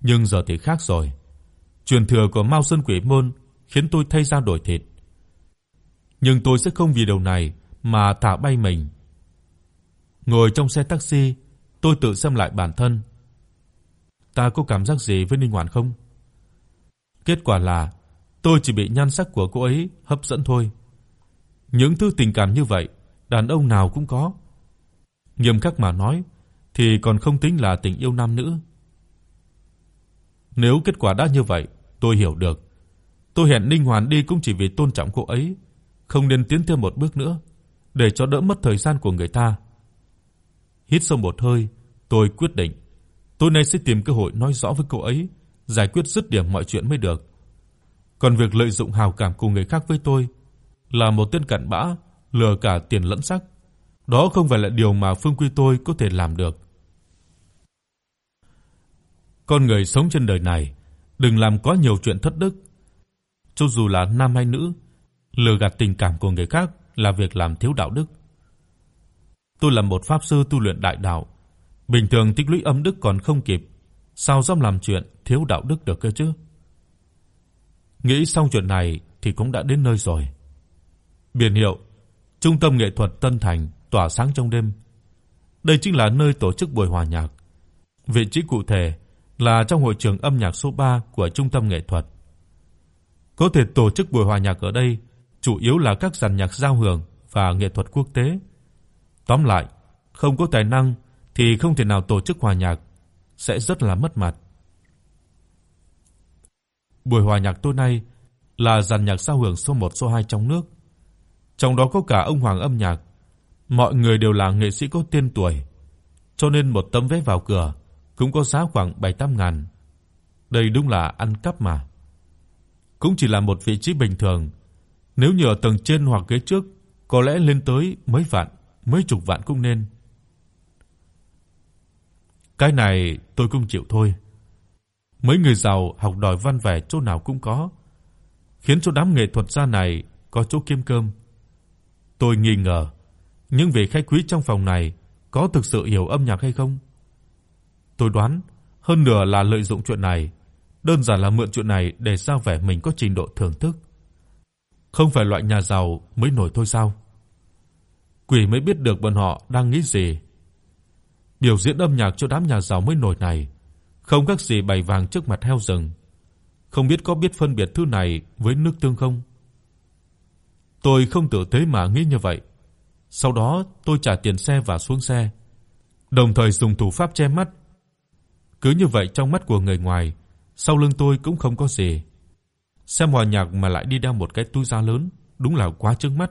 S1: Nhưng giờ thì khác rồi. Truyền thừa của Mao Sơn Quỷ môn khiến tôi thay da đổi thịt. Nhưng tôi sẽ không vì điều này mà thả bay mình. Ngồi trong xe taxi, tôi tự xem lại bản thân. Ta có cảm giác gì với Ninh Hoàn không? Kết quả là tôi chỉ bị nhan sắc của cô ấy hấp dẫn thôi. Những thứ tình cảm như vậy, đàn ông nào cũng có. Nghiêm khắc mà nói thì còn không tính là tình yêu nam nữ. Nếu kết quả đã như vậy, tôi hiểu được. Tôi hẹn Ninh Hoàn đi cũng chỉ vì tôn trọng cô ấy, không nên tiến thêm một bước nữa để cho đỡ mất thời gian của người ta. Hít sâu một hơi, tôi quyết định, tối nay sẽ tìm cơ hội nói rõ với cô ấy, giải quyết dứt điểm mọi chuyện mới được. Còn việc lợi dụng hào cảm của người khác với tôi là một tên cặn bã, lừa cả tiền lẫn sắc. Đó không phải là điều mà Phương Quy tôi có thể làm được. Con người sống trên đời này, đừng làm quá nhiều chuyện thất đức. Cho dù là nam hay nữ, lừa gạt tình cảm của người khác là việc làm thiếu đạo đức. Tôi là một pháp sư tu luyện đại đạo, bình thường tích lũy âm đức còn không kịp, sao dám làm chuyện thiếu đạo đức được cơ chứ? Nghĩ xong chuyện này thì cũng đã đến nơi rồi. Biển hiệu Trung tâm nghệ thuật Tân Thành tỏa sáng trong đêm. Đây chính là nơi tổ chức buổi hòa nhạc. Vị trí cụ thể là trong hội trường âm nhạc số 3 của trung tâm nghệ thuật. Có thể tổ chức buổi hòa nhạc ở đây chủ yếu là các dàn nhạc giao hưởng và nghệ thuật quốc tế. Tóm lại, không có tài năng thì không thể nào tổ chức hòa nhạc, sẽ rất là mất mặt. Buổi hòa nhạc tối nay là dàn nhạc giao hưởng số 1 số 2 trong nước. Trong đó có cả ông Hoàng âm nhạc. Mọi người đều là nghệ sĩ có tên tuổi, cho nên một tấm vé vào cửa cũng có giá khoảng 7-8 ngàn. Đây đúng là ăn cắp mà. Cũng chỉ là một vị trí bình thường, nếu như ở tầng trên hoặc ghế trước, có lẽ lên tới mấy vạn, mấy chục vạn cũng nên. Cái này tôi cũng chịu thôi. Mấy người giàu học đòi văn vẻ chỗ nào cũng có, khiến cho đám nghệ thuật gia này có chỗ kiếm cơm. Tôi nghi ngờ, những vị khách quý trong phòng này có thực sự hiểu âm nhạc hay không? Tôi đoán hơn nửa là lợi dụng chuyện này, đơn giản là mượn chuyện này để sao vẻ mình có trình độ thưởng thức. Không phải loại nhà giàu mới nổi thôi sao? Quỷ mới biết được bọn họ đang nghĩ gì. Biểu diễn âm nhạc cho đám nhà giàu mới nổi này, không khác gì bày vàng trước mặt heo rừng. Không biết có biết phân biệt thứ này với nước tương không? Tôi không tự tế mà nghĩ như vậy. Sau đó, tôi trả tiền xe và xuống xe, đồng thời dùng thủ pháp che mắt. Cứ như vậy trong mắt của người ngoài, sau lưng tôi cũng không có gì. Xem hòa nhạc mà lại đi đeo một cái túi da lớn, đúng là quá trước mắt.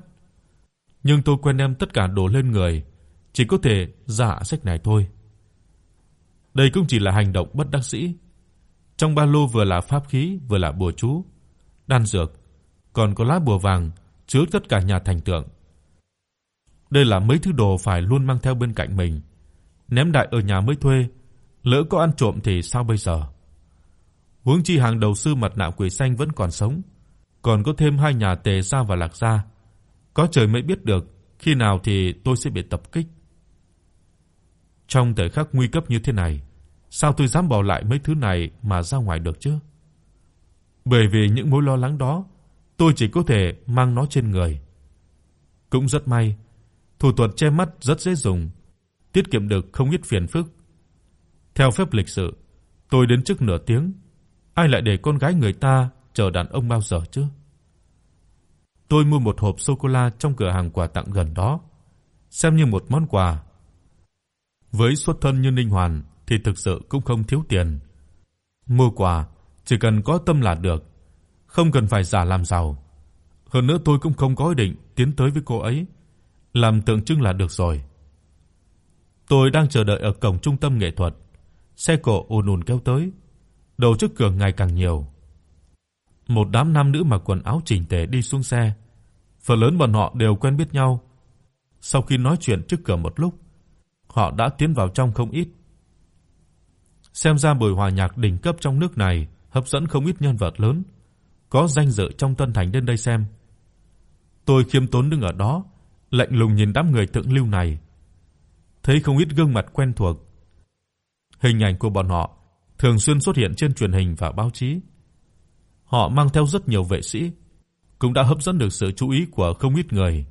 S1: Nhưng tôi quen đem tất cả đổ lên người, chỉ có thể giả sách này thôi. Đây cũng chỉ là hành động bất đắc dĩ. Trong ba lô vừa là pháp khí, vừa là bùa chú, đan dược, còn có lá bùa vàng chứa tất cả nhà thành tượng. Đây là mấy thứ đồ phải luôn mang theo bên cạnh mình. Ném đại ở nhà mới thuê, lỡ có ăn trộm thì sao bây giờ? Huống chi hàng đầu sư mặt nạ quỷ xanh vẫn còn sống, còn có thêm hai nhà Tề gia và Lạc gia. Có trời mới biết được khi nào thì tôi sẽ bị tập kích. Trong thời khắc nguy cấp như thế này, sao tôi dám bỏ lại mấy thứ này mà ra ngoài được chứ? Bởi vì những mối lo lắng đó, tôi chỉ có thể mang nó trên người. Cũng rất may, thủ thuật che mắt rất dễ dùng, tiết kiệm được không ít phiền phức. Theo phép lịch sự, tôi đến trước nửa tiếng, ai lại để con gái người ta chờ đàn ông bao giờ chứ? Tôi mua một hộp sô cô la trong cửa hàng quà tặng gần đó, xem như một món quà. Với xuất thân như Ninh Hoàn thì thực sự cũng không thiếu tiền. Mua quà chỉ cần có tâm là được, không cần phải giả làm giàu. Hơn nữa tôi cũng không có ý định tiến tới với cô ấy, làm tượng trưng là được rồi. Tôi đang chờ đợi ở cổng trung tâm nghệ thuật, xe cộ ùn ùn kéo tới, đầu trước cửa ngày càng nhiều. Một đám nam nữ mặc quần áo chỉnh tề đi xuống xe, phần lớn bọn họ đều quen biết nhau. Sau khi nói chuyện trước cửa một lúc, họ đã tiến vào trong không ít. Xem ra buổi hòa nhạc đỉnh cấp trong nước này hấp dẫn không ít nhân vật lớn có danh dự trong Tân Thành đến đây xem. Tôi khiêm tốn đứng ở đó, lạnh lùng nhìn đám người thượng lưu này. Thấy không ít gương mặt quen thuộc. Hình ảnh của bọn họ thường xuyên xuất hiện trên truyền hình và báo chí. Họ mang theo rất nhiều vệ sĩ, cũng đã hấp dẫn được sự chú ý của không ít người.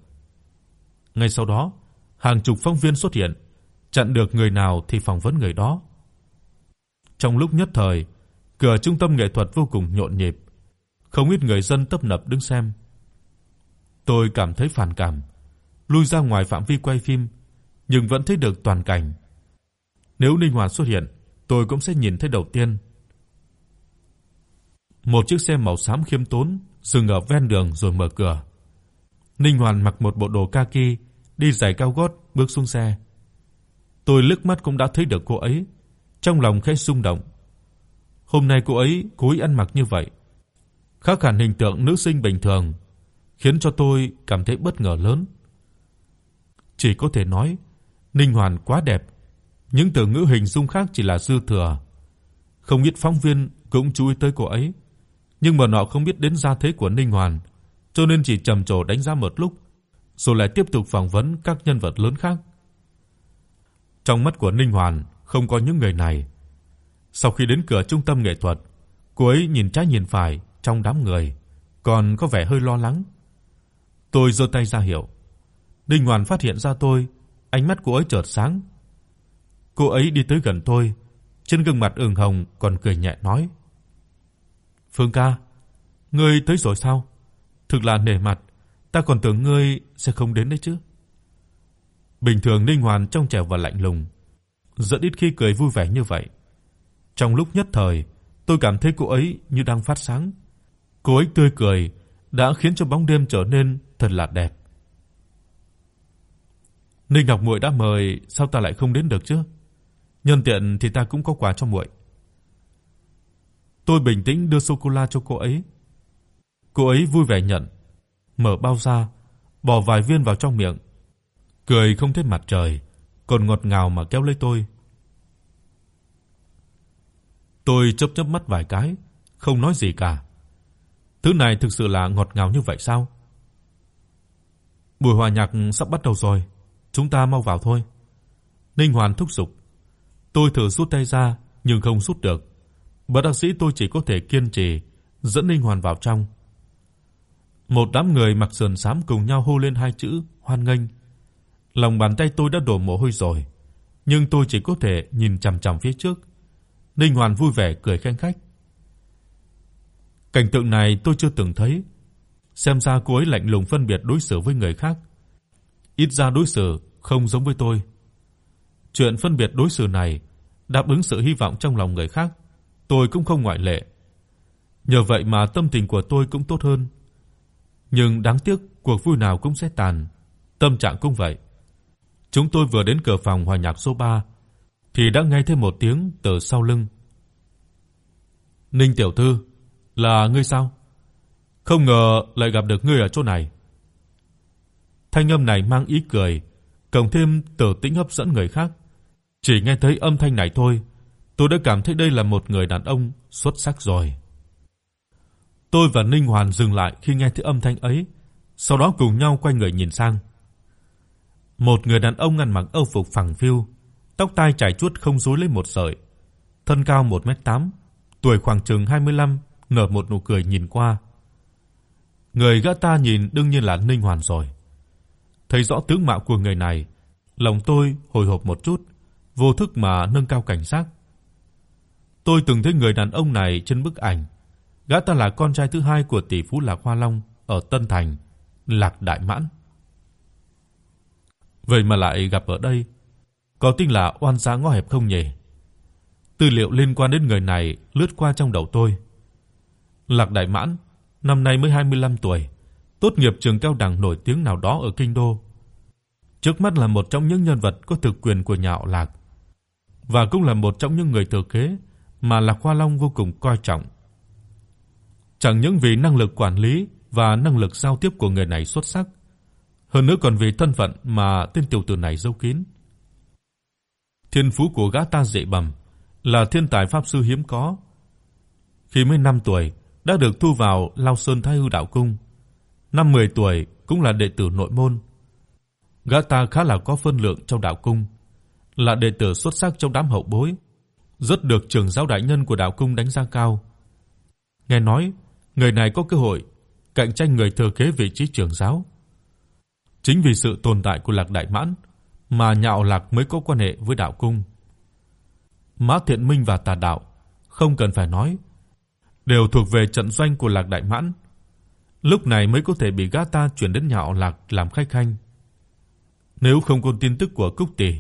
S1: Ngay sau đó, hàng chục phóng viên xuất hiện, chặn được người nào thì phỏng vấn người đó. Trong lúc nhất thời, cửa trung tâm nghệ thuật vô cùng nhộn nhịp, không ít người dân tấp nập đứng xem. Tôi cảm thấy phản cảm, lui ra ngoài phạm vi quay phim, nhưng vẫn thấy được toàn cảnh. Nếu Ninh Hoàn xuất hiện, tôi cũng sẽ nhìn thấy đầu tiên. Một chiếc xe màu xám khiêm tốn dừng ở ven đường rồi mở cửa. Ninh Hoàn mặc một bộ đồ kaki, đi giày cao gót bước xuống xe. Tôi liếc mắt cũng đã thấy được cô ấy, trong lòng khẽ rung động. Hôm nay cô ấy cố ý ăn mặc như vậy, khác hẳn hình tượng nữ sinh bình thường, khiến cho tôi cảm thấy bất ngờ lớn. Chỉ có thể nói, Ninh Hoàn quá đẹp, những từ ngữ hình dung khác chỉ là dư thừa. Không ít phóng viên cũng chú ý tới cô ấy, nhưng mà họ không biết đến gia thế của Ninh Hoàn, cho nên chỉ trầm trồ đánh giá một lúc, rồi lại tiếp tục phỏng vấn các nhân vật lớn khác. Trong mắt của Ninh Hoàn không có những người này. Sau khi đến cửa trung tâm nghệ thuật, cô ấy nhìn trái nhìn phải trong đám người, còn có vẻ hơi lo lắng. Tôi giơ tay ra hiệu. Ninh Hoàn phát hiện ra tôi, ánh mắt cô ấy chợt sáng. Cô ấy đi tới gần tôi, trên gương mặt ửng hồng còn cười nhẹ nói: "Phương ca, ngươi tới rồi sao? Thực là nể mặt, ta còn tưởng ngươi sẽ không đến đấy chứ." Bình thường Ninh Hoàn trong trẻo và lạnh lùng, rất ít khi cười vui vẻ như vậy. Trong lúc nhất thời, tôi cảm thấy cô ấy như đang phát sáng. Cô ấy tươi cười đã khiến cho bóng đêm trở nên thật là đẹp. Ninh Ngọc muội đã mời, sao ta lại không đến được chứ? Nhân tiện thì ta cũng có quà cho muội. Tôi bình tĩnh đưa sô cô la cho cô ấy. Cô ấy vui vẻ nhận, mở bao ra, bỏ vài viên vào trong miệng, cười không thấy mặt trời, còn ngọt ngào mà kéo lấy tôi. Tôi chớp chớp mắt vài cái, không nói gì cả. Thứ này thực sự là ngọt ngào như vậy sao? Buổi hòa nhạc sắp bắt đầu rồi, chúng ta mau vào thôi." Ninh Hoàn thúc giục. Tôi thử rút tay ra nhưng không rút được. Bất đắc dĩ tôi chỉ có thể kiên trì dẫn Ninh Hoàn vào trong. Một đám người mặc sườn xám cùng nhau hô lên hai chữ hoan nghênh. Lòng bàn tay tôi đã đổ mồ hôi rồi, nhưng tôi chỉ có thể nhìn chằm chằm phía trước. Ninh Hoàn vui vẻ cười khanh khách. Cảnh tượng này tôi chưa từng thấy. Xem ra cô ấy lạnh lùng phân biệt đối xử với người khác. Ít ra đối xử không giống với tôi. Chuyện phân biệt đối xử này đáp ứng sự hy vọng trong lòng người khác, tôi cũng không ngoại lệ. Nhờ vậy mà tâm tình của tôi cũng tốt hơn. Nhưng đáng tiếc cuộc vui nào cũng sẽ tàn, tâm trạng cũng vậy. Chúng tôi vừa đến cửa phòng hòa nhạc số 3 thì đã nghe thấy một tiếng từ sau lưng. "Ninh tiểu thư, là ngươi sao? Không ngờ lại gặp được ngươi ở chỗ này." Thanh âm này mang ý cười, cộng thêm tự tĩnh hấp dẫn người khác. Chỉ nghe thấy âm thanh này thôi, tôi đã cảm thấy đây là một người đàn ông xuất sắc rồi. Tôi và Ninh Hoàn dừng lại khi nghe thấy âm thanh ấy, sau đó cùng nhau quay người nhìn sang. Một người đàn ông ăn mặc âu phục phẳng phiu, tóc tai chải chuốt không rối lấy một sợi, thân cao 1m8, tuổi khoảng chừng 25, nở một nụ cười nhìn qua. Người gã ta nhìn đương nhiên là Ninh Hoàn rồi. Thấy rõ tướng mạo của người này, lòng tôi hồi hộp một chút, vô thức mà nâng cao cảnh giác. Tôi từng thấy người đàn ông này trên bức ảnh, gã ta là con trai thứ hai của tỷ phú Lạc Hoa Long ở Tân Thành, Lạc Đại Mãn. Vậy mà lại gặp ở đây, có tin là oan gia ngõ hẹp không nhỉ? Tư liệu liên quan đến người này lướt qua trong đầu tôi. Lạc Đại Mãn, năm nay mới 25 tuổi, tốt nghiệp trường cao đẳng nổi tiếng nào đó ở kinh đô. Trước mắt là một trong những nhân vật có thực quyền của nhà họ Lạc, và cũng là một trong những người thừa kế mà Lạc Hoa Long vô cùng coi trọng. Chẳng những vì năng lực quản lý và năng lực giao tiếp của người này xuất sắc, hơn nữa còn vì thân phận mà tên tiểu tử này giấu kín. Thiên phú của gã ta dễ bẩm, là thiên tài pháp sư hiếm có. Khi mới 5 tuổi đã được thu vào Lao Sơn Thái Hư đạo cung. Năm 10 tuổi cũng là đệ tử nội môn. Gã ta khá là có phân lượng trong đạo cung, là đệ tử xuất sắc trong đám hậu bối, rất được trưởng giáo đại nhân của đạo cung đánh giá cao. Nghe nói, người này có cơ hội cạnh tranh người thừa kế vị trí trưởng giáo. Chính vì sự tồn tại của Lạc Đại Mãn mà Nhạo Lạc mới có quan hệ với đạo cung. Mã Thiện Minh và Tà Đạo không cần phải nói, đều thuộc về trận doanh của Lạc Đại Mãn. Lúc này mới có thể bị gã ta chuyển đến Nhạo Lạc làm khách khanh. Nếu không có tin tức của Cúc Tỷ,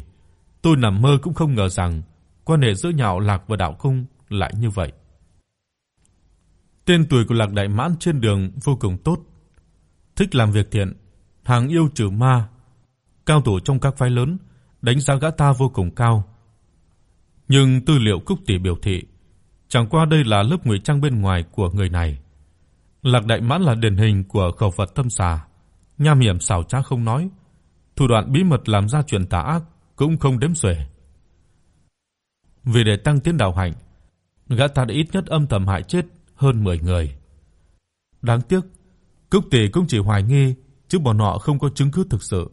S1: tôi nằm mơ cũng không ngờ rằng quan hệ giữa Nhạo Lạc và đạo cung lại như vậy. Tên tuổi của Lạc Đại Mãn trên đường vô cùng tốt, thích làm việc thiện, hàng yêu trừ ma, cao thủ trong các phái lớn, đánh giá gã ta vô cùng cao. Nhưng tư liệu Cúc tỷ biểu thị, chẳng qua đây là lớp ngụy trang bên ngoài của người này. Lạc Đại Mãn là điển hình của khẩu Phật tâm xà, nham hiểm xảo trá không nói, thủ đoạn bí mật làm ra chuyện tà ác cũng không đếm xuể. Vì để tăng tiến đạo hạnh, gã ta đã ít nhất âm thầm hại chết hơn 10 người. Đáng tiếc, Cúc Tỷ cũng chỉ hoài nghi chứ bọn họ không có chứng cứ thực sự.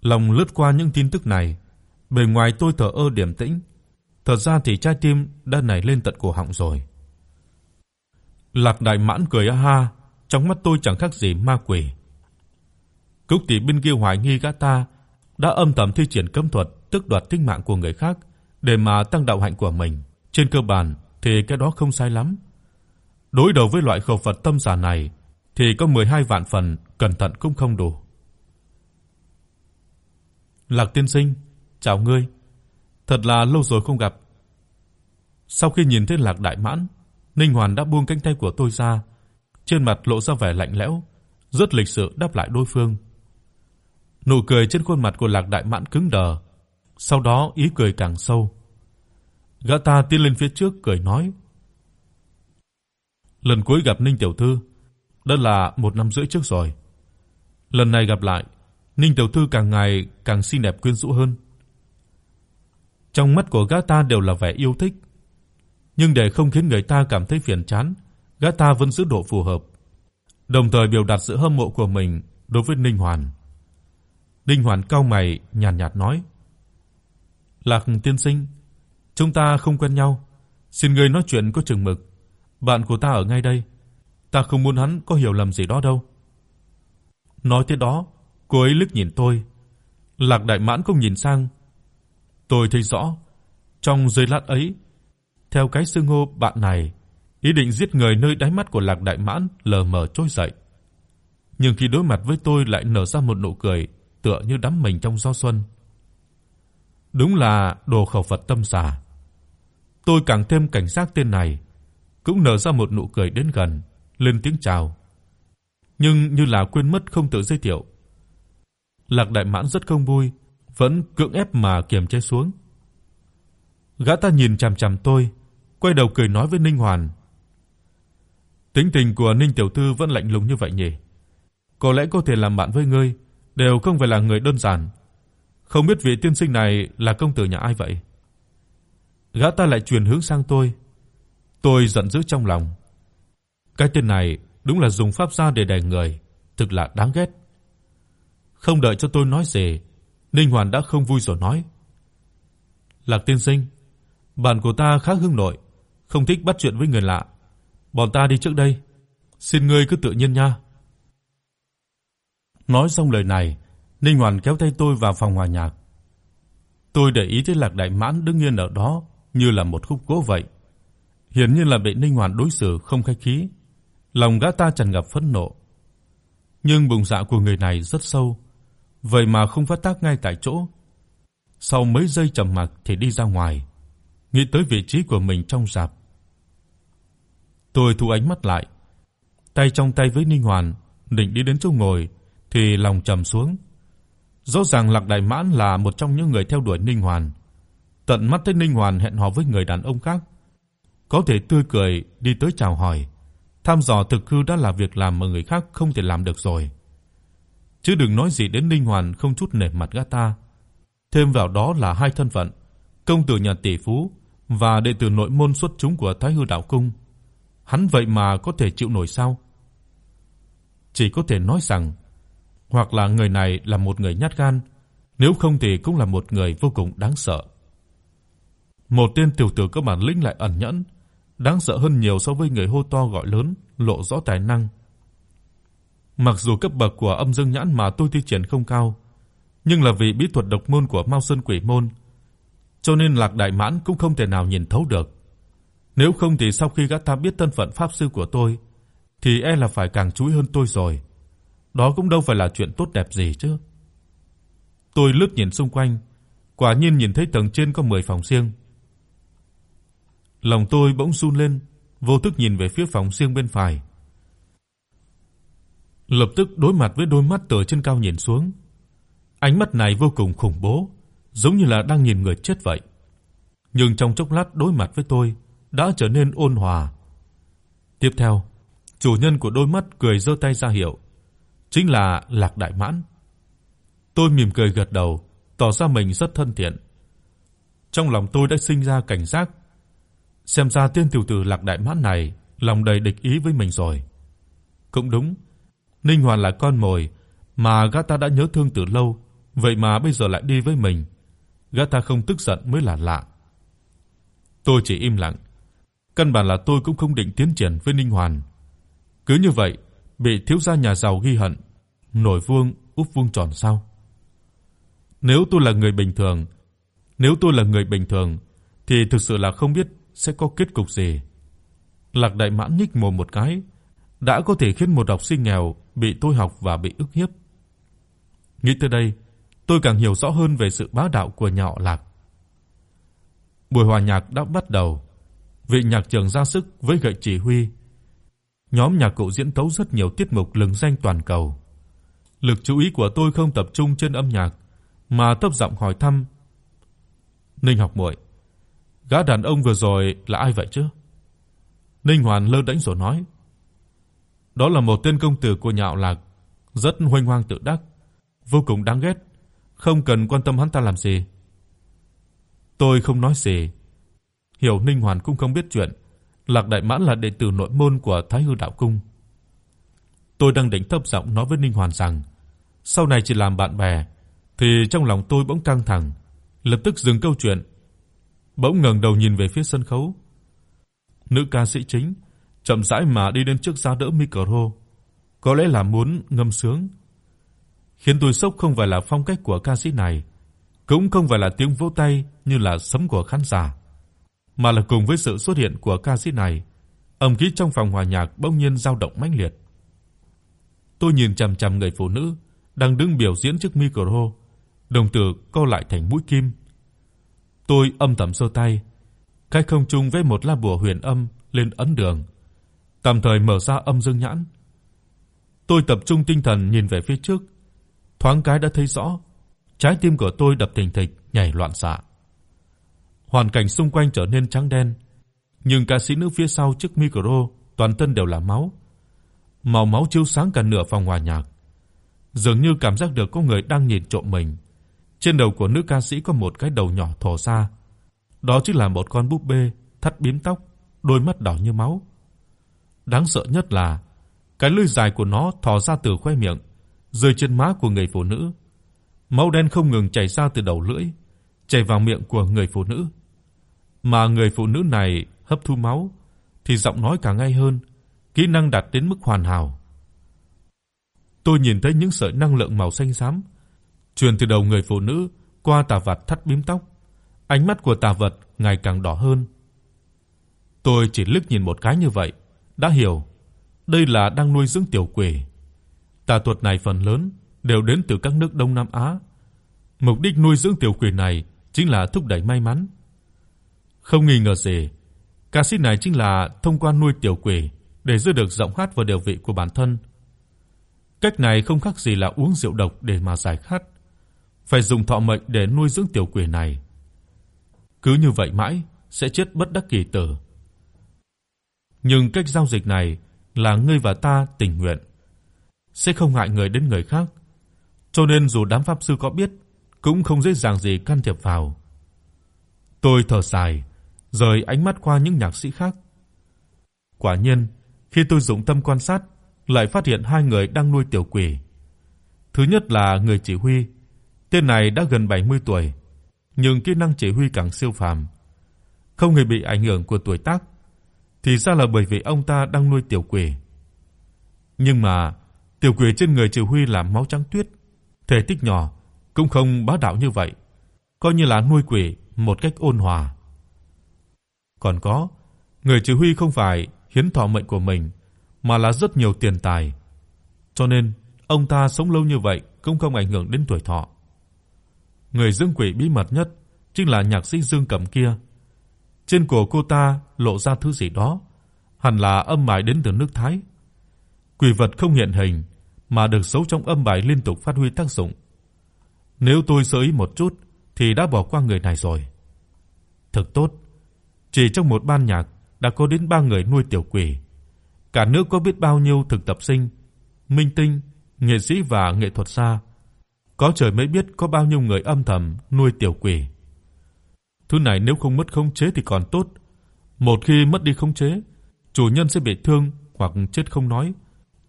S1: Lòng lướt qua những tin tức này, bề ngoài tôi thở ơ điềm tĩnh, thật ra thì trái tim đã nảy lên tận cổ họng rồi. Lạc Đại Mãn cười a ha, trong mắt tôi chẳng khác gì ma quỷ. Cúc Tỷ bên kia hoài nghi gã ta đã âm thầm thi triển cấm thuật tức đoạt tính mạng của người khác để mà tăng đạo hạnh của mình. Trên cơ bản thì cái đó không sai lắm. Đối đầu với loại khẩu Phật tâm giả này thì có 12 vạn phần cẩn thận cũng không đủ. Lạc tiên sinh, chào ngươi. Thật là lâu rồi không gặp. Sau khi nhìn thấy Lạc Đại Mãn, Ninh Hoàn đã buông cánh tay của tôi ra, trên mặt lộ ra vẻ lạnh lẽo, rất lịch sự đáp lại đối phương. Nụ cười trên khuôn mặt của Lạc Đại Mãn cứng đờ, sau đó ý cười càng sâu. Gã ta tiến lên phía trước cười nói: Lần cuối gặp Ninh tiểu thư, đã là một năm rưỡi trước rồi. Lần này gặp lại, Ninh tiểu thư càng ngày càng xinh đẹp quyến rũ hơn. Trong mắt của gã ta đều là vẻ yêu thích, nhưng để không khiến người ta cảm thấy phiền chán, gã ta vẫn giữ độ phù hợp, đồng thời biểu đạt sự hâm mộ của mình đối với Ninh Hoàn đinh Hoàn cau mày, nhàn nhạt, nhạt nói: "Lạc tiên sinh, chúng ta không quen nhau, xin ngươi nói chuyện có chừng mực. Bạn của ta ở ngay đây, ta không muốn hắn có hiểu lầm gì đó đâu." Nói thế đó, cô ấy liếc nhìn tôi. Lạc Đại Mãn cũng nhìn sang. Tôi thấy rõ, trong giây lát ấy, theo cái xưng hô bạn này, ý định giết người nơi đáy mắt của Lạc Đại Mãn lờ mờ trỗi dậy. Nhưng khi đối mặt với tôi lại nở ra một nụ cười tựa như đắm mình trong gió xuân. Đúng là đồ khẩu Phật tâm xà. Tôi càng thêm cảnh giác tên này, cũng nở ra một nụ cười đến gần, lên tiếng chào. Nhưng như là quên mất không tự giới thiệu. Lạc Đại Mãn rất không vui, vẫn cưỡng ép mà kiềm chế xuống. Gã ta nhìn chằm chằm tôi, quay đầu cười nói với Ninh Hoàn. Tính tình của Ninh tiểu thư vẫn lạnh lùng như vậy nhỉ? Có lẽ có thể làm bạn với ngươi, đều không phải là người đơn giản. Không biết vị tiên sinh này là công tử nhà ai vậy? Gã ta lại truyền hướng sang tôi. Tôi giận dữ trong lòng. Cái tên này đúng là dùng pháp gia để đè người, thực là đáng ghét. Không đợi cho tôi nói gì, Ninh Hoàn đã không vui rồi nói: "Lạc tiên sinh, bạn của ta khá hưng nội, không thích bắt chuyện với người lạ. Bọn ta đi trước đây, xin ngươi cứ tự nhiên nha." Nói xong lời này, Ninh Hoàn kéo tay tôi vào phòng hòa nhạc. Tôi để ý thấy Lạc Đại Mãn đứng yên ở đó như là một khúc gỗ vậy. Hiển nhiên là bị Ninh Hoàn đối xử không khách khí, lòng gã ta tràn ngập phẫn nộ. Nhưng bụng dạ của người này rất sâu, vậy mà không phát tác ngay tại chỗ. Sau mấy giây trầm mặc thì đi ra ngoài, nghĩ tới vị trí của mình trong rạp. Tôi thu ánh mắt lại, tay trong tay với Ninh Hoàn, định đi đến chỗ ngồi thì lòng trầm xuống. Rõ ràng Lạc Đại Mãn là một trong những người theo đuổi Ninh Hoàn. Tận mắt thấy Ninh Hoàn hẹn hò với người đàn ông khác, có thể tươi cười đi tới chào hỏi, thăm dò thực hư đã là việc làm mà người khác không thể làm được rồi. Chứ đừng nói gì đến Ninh Hoàn không chút nể mặt gã ta. Thêm vào đó là hai thân phận, công tử nhà tỷ phú và đệ tử nội môn xuất chúng của Thái Hư đạo cung. Hắn vậy mà có thể chịu nổi sao? Chỉ có thể nói rằng hoặc là người này là một người nhát gan, nếu không thì cũng là một người vô cùng đáng sợ. Một tên tiểu tử có bản lĩnh lại ẩn nhẫn, đáng sợ hơn nhiều so với người hô to gọi lớn, lộ rõ tài năng. Mặc dù cấp bậc của âm dương nhãn mà tôi thi triển không cao, nhưng là vì bí thuật độc môn của Mao Sơn Quỷ môn, cho nên Lạc Đại Mãn cũng không thể nào nhìn thấu được. Nếu không thì sau khi gã ta biết thân phận pháp sư của tôi, thì e là phải càng chú ý hơn tôi rồi. Đó cũng đâu phải là chuyện tốt đẹp gì chứ. Tôi lướt nhìn xung quanh, quả nhiên nhìn thấy tầng trên có 10 phòng riêng. Lòng tôi bỗng run lên, vô thức nhìn về phía phòng riêng bên phải. Lập tức đối mặt với đôi mắt từ trên cao nhìn xuống. Ánh mắt này vô cùng khủng bố, giống như là đang nhìn người chết vậy. Nhưng trong chốc lát đối mặt với tôi, đã trở nên ôn hòa. Tiếp theo, chủ nhân của đôi mắt cười giơ tay ra hiệu, chính là Lạc Đại Mãn. Tôi mỉm cười gật đầu, tỏ ra mình rất thân thiện. Trong lòng tôi đã sinh ra cảnh giác, xem ra tiên tiểu tử Lạc Đại Mãn này lòng đầy địch ý với mình rồi. Cũng đúng, Ninh Hoàn là con mồi mà gã ta đã nhớ thương từ lâu, vậy mà bây giờ lại đi với mình. Gã ta không tức giận mới là lạ. Tôi chỉ im lặng, căn bản là tôi cũng không định tiến triển với Ninh Hoàn. Cứ như vậy, bị thiếu gia nhà giàu ghi hận, nổi vuông úp vuông tròn sao? Nếu tôi là người bình thường, nếu tôi là người bình thường thì thực sự là không biết sẽ có kết cục gì. Lạc Đại Mãn nhích mồm một cái, đã có thể khiến một học sinh nghèo bị tôi học và bị ức hiếp. Nghĩ tới đây, tôi càng hiểu rõ hơn về sự bá đạo của nhà họ Lạc. Buổi hòa nhạc đã bắt đầu. Vị nhạc trưởng ra sức với gậy chỉ huy. Nhóm nhạc cụ diễn tấu rất nhiều tiết mục lừng danh toàn cầu. Lực chú ý của tôi không tập trung trên âm nhạc mà thấp giọng hỏi thăm. Ninh Học muội, gã đàn ông vừa rồi là ai vậy chứ? Ninh Hoàn lơ đễnh rồi nói. Đó là một tên công tử của nhà họ Lạc, rất hoành hoang tự đắc, vô cùng đáng ghét, không cần quan tâm hắn ta làm gì. Tôi không nói gì. Hiểu Ninh Hoàn cũng không biết chuyện, Lạc Đại Mãn là đệ tử nội môn của Thái Hư đạo cung. Tôi đang định thấp giọng nói với Ninh Hoàn rằng, sau này chỉ làm bạn bè, thì trong lòng tôi bỗng căng thẳng, lập tức dừng câu chuyện, bỗng ngẩng đầu nhìn về phía sân khấu. Nữ ca sĩ chính chậm rãi mà đi đến trước giá đỡ micro, có lẽ là muốn ngâm sướng. Khiến tôi sốc không phải là phong cách của ca sĩ này, cũng không phải là tiếng vỗ tay như là sấm của khán giả, mà là cùng với sự xuất hiện của ca sĩ này, âm khí trong phòng hòa nhạc bỗng nhiên dao động mãnh liệt. Tôi nhìn chằm chằm người phụ nữ đang đứng biểu diễn trước micro, đồng tử co lại thành mũi kim. Tôi âm thầm giơ tay, cách không trung vẽ một lá bùa huyền âm lên ấn đường, tạm thời mở ra âm dương nhãn. Tôi tập trung tinh thần nhìn về phía trước, thoáng cái đã thấy rõ, trái tim của tôi đập thình thịch, nhảy loạn xạ. Hoàn cảnh xung quanh trở nên trắng đen, nhưng ca sĩ nữ phía sau chiếc micro toàn thân đều là máu. Màu máu chiếu sáng cả nửa phòng hòa nhạc. Dường như cảm giác được có người đang nhìn trộm mình. Trên đầu của nữ ca sĩ có một cái đầu nhỏ thò ra. Đó chính là một con búp bê thắt bím tóc, đôi mắt đỏ như máu. Đáng sợ nhất là cái lưỡi dài của nó thò ra từ khóe miệng, rơi trên má của người phụ nữ. Máu đen không ngừng chảy ra từ đầu lưỡi, chảy vào miệng của người phụ nữ. Mà người phụ nữ này hấp thu máu thì giọng nói càng ngay hơn, kỹ năng đạt đến mức hoàn hảo. Tôi nhìn thấy những sợi năng lượng màu xanh xám truyền từ đầu người phụ nữ qua tà vật thắt bím tóc. Ánh mắt của tà vật ngày càng đỏ hơn. Tôi chỉ liếc nhìn một cái như vậy, đã hiểu, đây là đang nuôi dưỡng tiểu quỷ. Tà thuật này phần lớn đều đến từ các nước Đông Nam Á. Mục đích nuôi dưỡng tiểu quỷ này chính là thúc đẩy may mắn. Không nghi ngờ gì, ca sĩ này chính là thông qua nuôi tiểu quỷ để giữ được giọng hát và điều vị của bản thân. Cách này không khác gì là uống rượu độc để mà giải khát, phải dùng thọ mệnh để nuôi dưỡng tiểu quỷ này. Cứ như vậy mãi sẽ chết bất đắc kỳ tử. Nhưng cách giao dịch này là ngươi và ta tình nguyện, sẽ không hại người đến người khác, cho nên dù đám pháp sư có biết cũng không dễ dàng gì can thiệp vào. Tôi thở dài, rời ánh mắt qua những nhạc sĩ khác. Quả nhiên, khi tôi dụng tâm quan sát, lại phát hiện hai người đang nuôi tiểu quỷ. Thứ nhất là người chỉ huy, tên này đã gần 70 tuổi, nhưng kỹ năng chỉ huy càng siêu phàm, không hề bị ảnh hưởng của tuổi tác. Thì ra là bởi vì ông ta đang nuôi tiểu quỷ, Nhưng mà tiểu quỷ trên người chỉ Huy là máu trắng tuyết, thể tích nhỏ, cũng không bá đạo như vậy, coi như là nuôi quỷ một cách ôn hòa. Còn có, người chỉ Huy không phải hiến thọ mệnh của mình, mà là rất nhiều tiền tài. Cho nên, ông ta sống lâu như vậy cũng không ảnh hưởng đến tuổi thọ. Người dương quỷ bí mật nhất chính là nhạc sĩ Dương Cẩm kia. Trên cổ cô ta lộ ra thứ gì đó, hẳn là âm bài đến từ nước Thái. Quỷ vật không hiện hình mà được giấu trong âm bài liên tục phát huy tác dụng. Nếu tôi sơ ý một chút thì đã bỏ qua người này rồi. Thật tốt, chỉ trong một ban nhạc đã có đến 3 người nuôi tiểu quỷ. Cả nước có biết bao nhiêu thực tập sinh, minh tinh, nghệ sĩ và nghệ thuật gia. Có trời mới biết có bao nhiêu người âm thầm nuôi tiểu quỷ. Thứ này nếu không mất khống chế thì còn tốt. Một khi mất đi khống chế, chủ nhân sẽ bị thương hoặc chết không nói,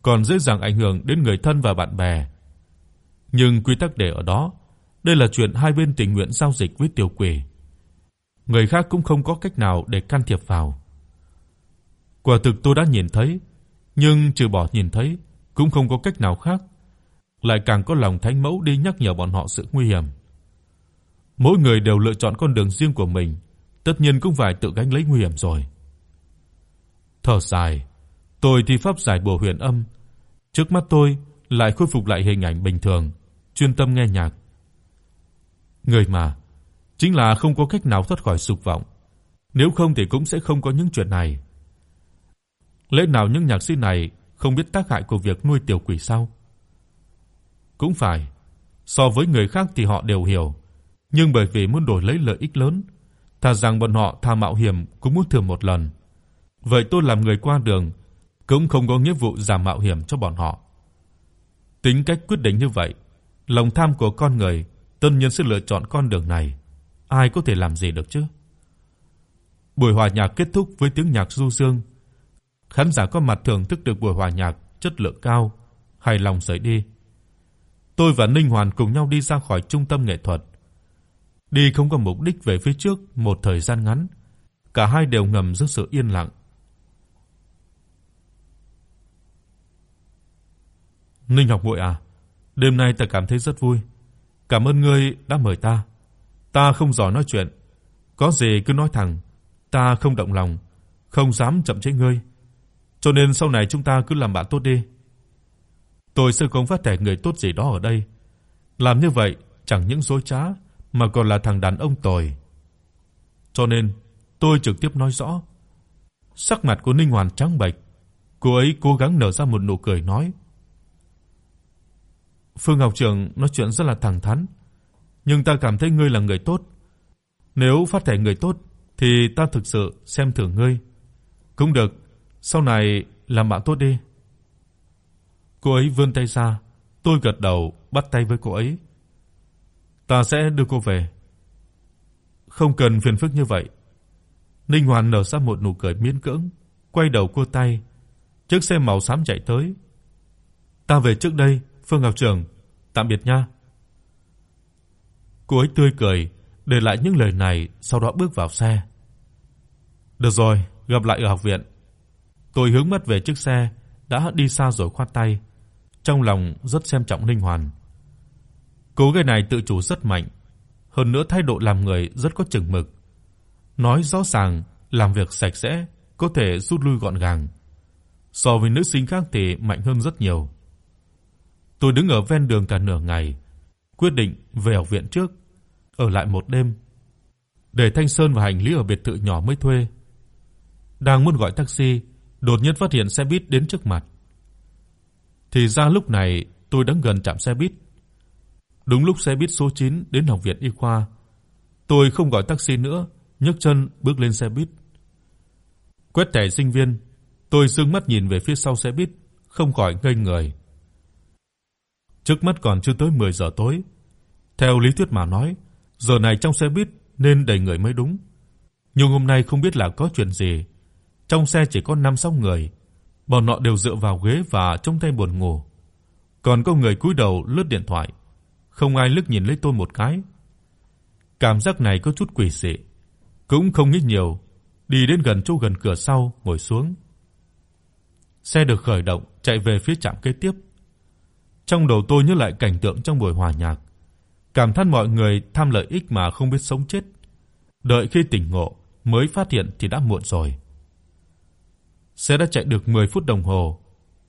S1: còn dễ dàng ảnh hưởng đến người thân và bạn bè. Nhưng quy tắc để ở đó, đây là chuyện hai bên tình nguyện giao dịch với tiểu quỷ. Người khác cũng không có cách nào để can thiệp vào. Quả thực tôi đã nhìn thấy, nhưng trừ bỏ nhìn thấy cũng không có cách nào khác, lại càng có lòng thánh mẫu đi nhắc nhở bọn họ sự nguy hiểm. Mỗi người đều lựa chọn con đường riêng của mình, tất nhiên cũng phải tự gánh lấy nguy hiểm rồi. Thở dài, tôi thi pháp giải bùa huyền âm, trước mắt tôi lại khôi phục lại hình ảnh bình thường, chuyên tâm nghe nhạc. Người mà chính là không có cách nào thoát khỏi dục vọng, nếu không thì cũng sẽ không có những chuyện này. Lẽ nào những nhạc sĩ này không biết tác hại của việc nuôi tiểu quỷ sao? Cũng phải, so với người khác thì họ đều hiểu, nhưng bởi vì muốn đổi lấy lợi ích lớn, thà rằng bọn họ tha mạo hiểm cũng muốn thử một lần. Vậy tôi làm người qua đường cũng không có nghĩa vụ giảm mạo hiểm cho bọn họ. Tính cách quyết định như vậy, lòng tham của con người tất nhiên sẽ lựa chọn con đường này, ai có thể làm gì được chứ? Buổi hòa nhạc kết thúc với tiếng nhạc du dương. Khán giả có mặt thưởng thức được buổi hòa nhạc chất lượng cao, hài lòng rời đi. Tôi và Ninh Hoàn cùng nhau đi ra khỏi trung tâm nghệ thuật. Đi không có mục đích về phía trước một thời gian ngắn, cả hai đều ngầm giữ sự yên lặng. Ninh học muội à, đêm nay ta cảm thấy rất vui. Cảm ơn ngươi đã mời ta. Ta không giỏi nói chuyện, có gì cứ nói thẳng, ta không động lòng, không dám chậm trễ ngươi. Cho nên sau này chúng ta cứ làm bạn tốt đi. Tôi sẽ không phát thể người tốt gì đó ở đây. Làm như vậy chẳng những dối trá mà còn là thằng đàn ông tồi. Cho nên tôi trực tiếp nói rõ. Sắc mặt của Ninh Hoàn trắng bệch, cô ấy cố gắng nở ra một nụ cười nói: Phương Ngọc Trường nói chuyện rất là thẳng thắn, nhưng ta cảm thấy ngươi là người tốt. Nếu phát thẻ người tốt thì ta thực sự xem thường ngươi. Cũng được, sau này làm bạn tốt đi. Cô ấy vươn tay ra, tôi gật đầu bắt tay với cô ấy. Ta sẽ đưa cô về. Không cần phiền phức như vậy. Ninh Hoàn nở ra một nụ cười miễn cưỡng, quay đầu cua tay. Chiếc xe màu xám chạy tới. Ta về trước đây, Phương Ngọc trưởng tạm biệt nha. Cô ấy tươi cười, để lại những lời này, sau đó bước vào xe. Được rồi, gặp lại ở học viện. Tôi hướng mắt về chiếc xe đã đi xa rồi khoát tay, trong lòng rất xem trọng Ninh Hoàn. Cô gái này tự chủ rất mạnh, hơn nữa thái độ làm người rất có chừng mực. Nói rõ ràng, làm việc sạch sẽ, có thể rút lui gọn gàng. So với nữ sinh khác thì mạnh hơn rất nhiều. Tôi đứng ở ven đường cả nửa ngày, quyết định về học viện trước, ở lại một đêm. Để Thanh Sơn và hành lý ở biệt thự nhỏ mới thuê. Đang muốn gọi taxi, đột nhiên phát hiện xe buýt đến trước mặt. Thì ra lúc này tôi đang gần trạm xe buýt. Đúng lúc xe buýt số 9 đến học viện y khoa. Tôi không gọi taxi nữa, nhấc chân bước lên xe buýt. Quét thẻ sinh viên, tôi dương mắt nhìn về phía sau xe buýt, không khỏi ngây người. Trước mắt còn chưa tới 10 giờ tối. Theo lý thuyết mà nói, giờ này trong xe buýt nên đầy người mới đúng. Nhưng hôm nay không biết là có chuyện gì. Trong xe chỉ có 5-6 người, bọn họ đều dựa vào ghế và trông thay buồn ngủ. Còn có người cúi đầu lướt điện thoại, không ai liếc nhìn lấy tôi một cái. Cảm giác này có chút quỷ dị, cũng không nghĩ nhiều, đi đến gần chỗ gần cửa sau ngồi xuống. Xe được khởi động, chạy về phía trạm kế tiếp. Trong đầu tôi nhớ lại cảnh tượng trong buổi hòa nhạc, cảm thán mọi người tham lợi ích mà không biết sống chết. Đợi khi tỉnh ngộ mới phát hiện thì đã muộn rồi. Xe đã chạy được 10 phút đồng hồ.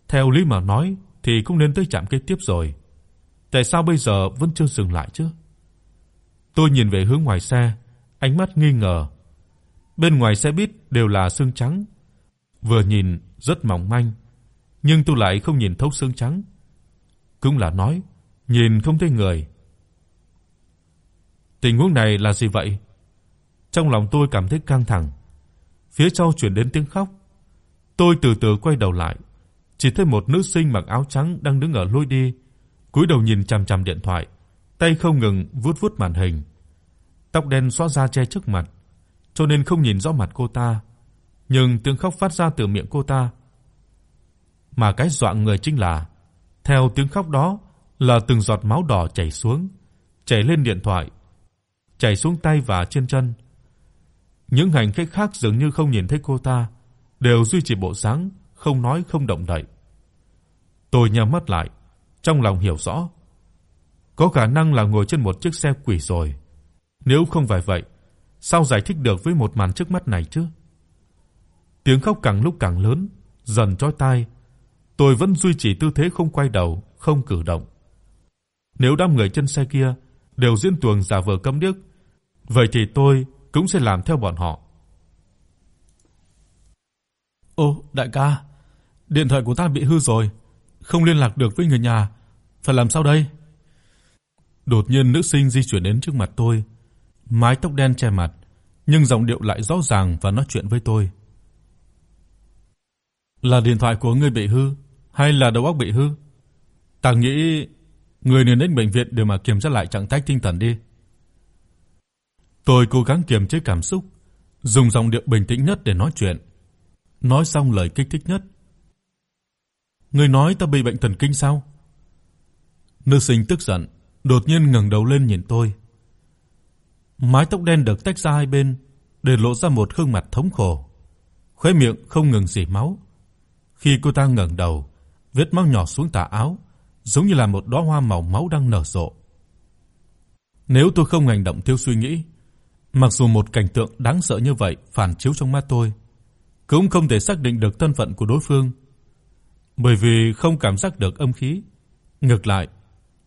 S1: Theo lý mà nói thì cũng nên tới trạm kế tiếp rồi. Tại sao bây giờ vẫn chưa dừng lại chứ? Tôi nhìn về hướng ngoài xe, ánh mắt nghi ngờ. Bên ngoài xe buýt đều là xương trắng, vừa nhìn rất mỏng manh, nhưng tôi lại không nhìn thấu xương trắng. Cũng là nói, nhìn không thấy người. Tình huống này là gì vậy? Trong lòng tôi cảm thấy căng thẳng. Phía sau truyền đến tiếng khóc. Tôi từ từ quay đầu lại, chỉ thấy một nữ sinh mặc áo trắng đang đứng ở lối đi, cúi đầu nhìn chằm chằm điện thoại, tay không ngừng vuốt vuốt màn hình. Tóc đen xõa ra che trước mặt, cho nên không nhìn rõ mặt cô ta, nhưng tiếng khóc phát ra từ miệng cô ta. Mà cái dọa người chính là theo tiếng khóc đó là từng giọt máu đỏ chảy xuống, chảy lên điện thoại, chảy xuống tay và trên chân. Những hành khách khác dường như không nhìn thấy cô ta, đều duy trì bộ dáng không nói không động đậy. Tôi nhắm mắt lại, trong lòng hiểu rõ, có khả năng là ngồi trên một chiếc xe quỷ rồi. Nếu không phải vậy, sao giải thích được với một màn trước mắt này chứ? Tiếng khóc càng lúc càng lớn, dần chói tai. Tôi vẫn duy trì tư thế không quay đầu, không cử động. Nếu đám người trên xe kia đều diễn tuồng giả vờ câm điếc, vậy thì tôi cũng sẽ làm theo bọn họ.
S2: Ô, đại ca, điện thoại của ta bị hư rồi, không liên lạc được với người nhà, phải làm sao đây?
S1: Đột nhiên nữ sinh di chuyển đến trước mặt tôi, mái tóc đen che mặt, nhưng giọng điệu lại rõ ràng và nói chuyện với tôi.
S2: Là điện thoại của ngươi bị hư hay là đầu óc bị hư? Ta nghĩ người nên đến bệnh viện để mà kiểm tra lại trạng thái tinh thần đi.
S1: Tôi cố gắng kiềm chế cảm xúc, dùng giọng điệu bình tĩnh nhất để nói chuyện. Nói xong lời kích thích nhất. Ngươi nói ta bị bệnh thần kinh sao? Nữ sinh tức giận, đột nhiên ngẩng đầu lên nhìn tôi. Mái tóc đen được tách ra hai bên, để lộ ra một gương mặt thống khổ. Khóe miệng không ngừng rỉ máu. Khi cô ta ngẩng đầu, vết máu nhỏ xuống tà áo, giống như là một đóa hoa màu máu đang nở rộ. Nếu tôi không hành động thiếu suy nghĩ, mặc dù một cảnh tượng đáng sợ như vậy phản chiếu trong mắt tôi, cũng không thể xác định được thân phận của đối phương, bởi vì không cảm giác được âm khí. Ngược lại,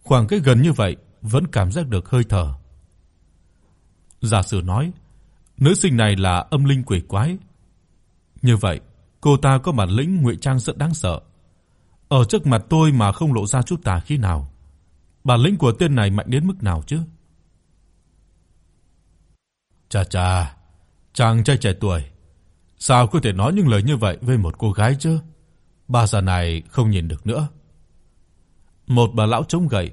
S1: khoảng cách gần như vậy vẫn cảm giác được hơi thở. Giả sử nói, nữ sinh này là âm linh quỷ quái. Như vậy, cô ta có bản lĩnh ngụy trang rất đáng sợ. Ở trước mặt tôi mà không lộ ra chút tà khí nào. Bản lĩnh của tên này mạnh đến mức nào chứ? Chà chà, chàng trai trẻ tuổi, sao có thể nói những lời như vậy với một cô gái chứ? Bà già này không nhìn được nữa. Một bà lão chống gậy,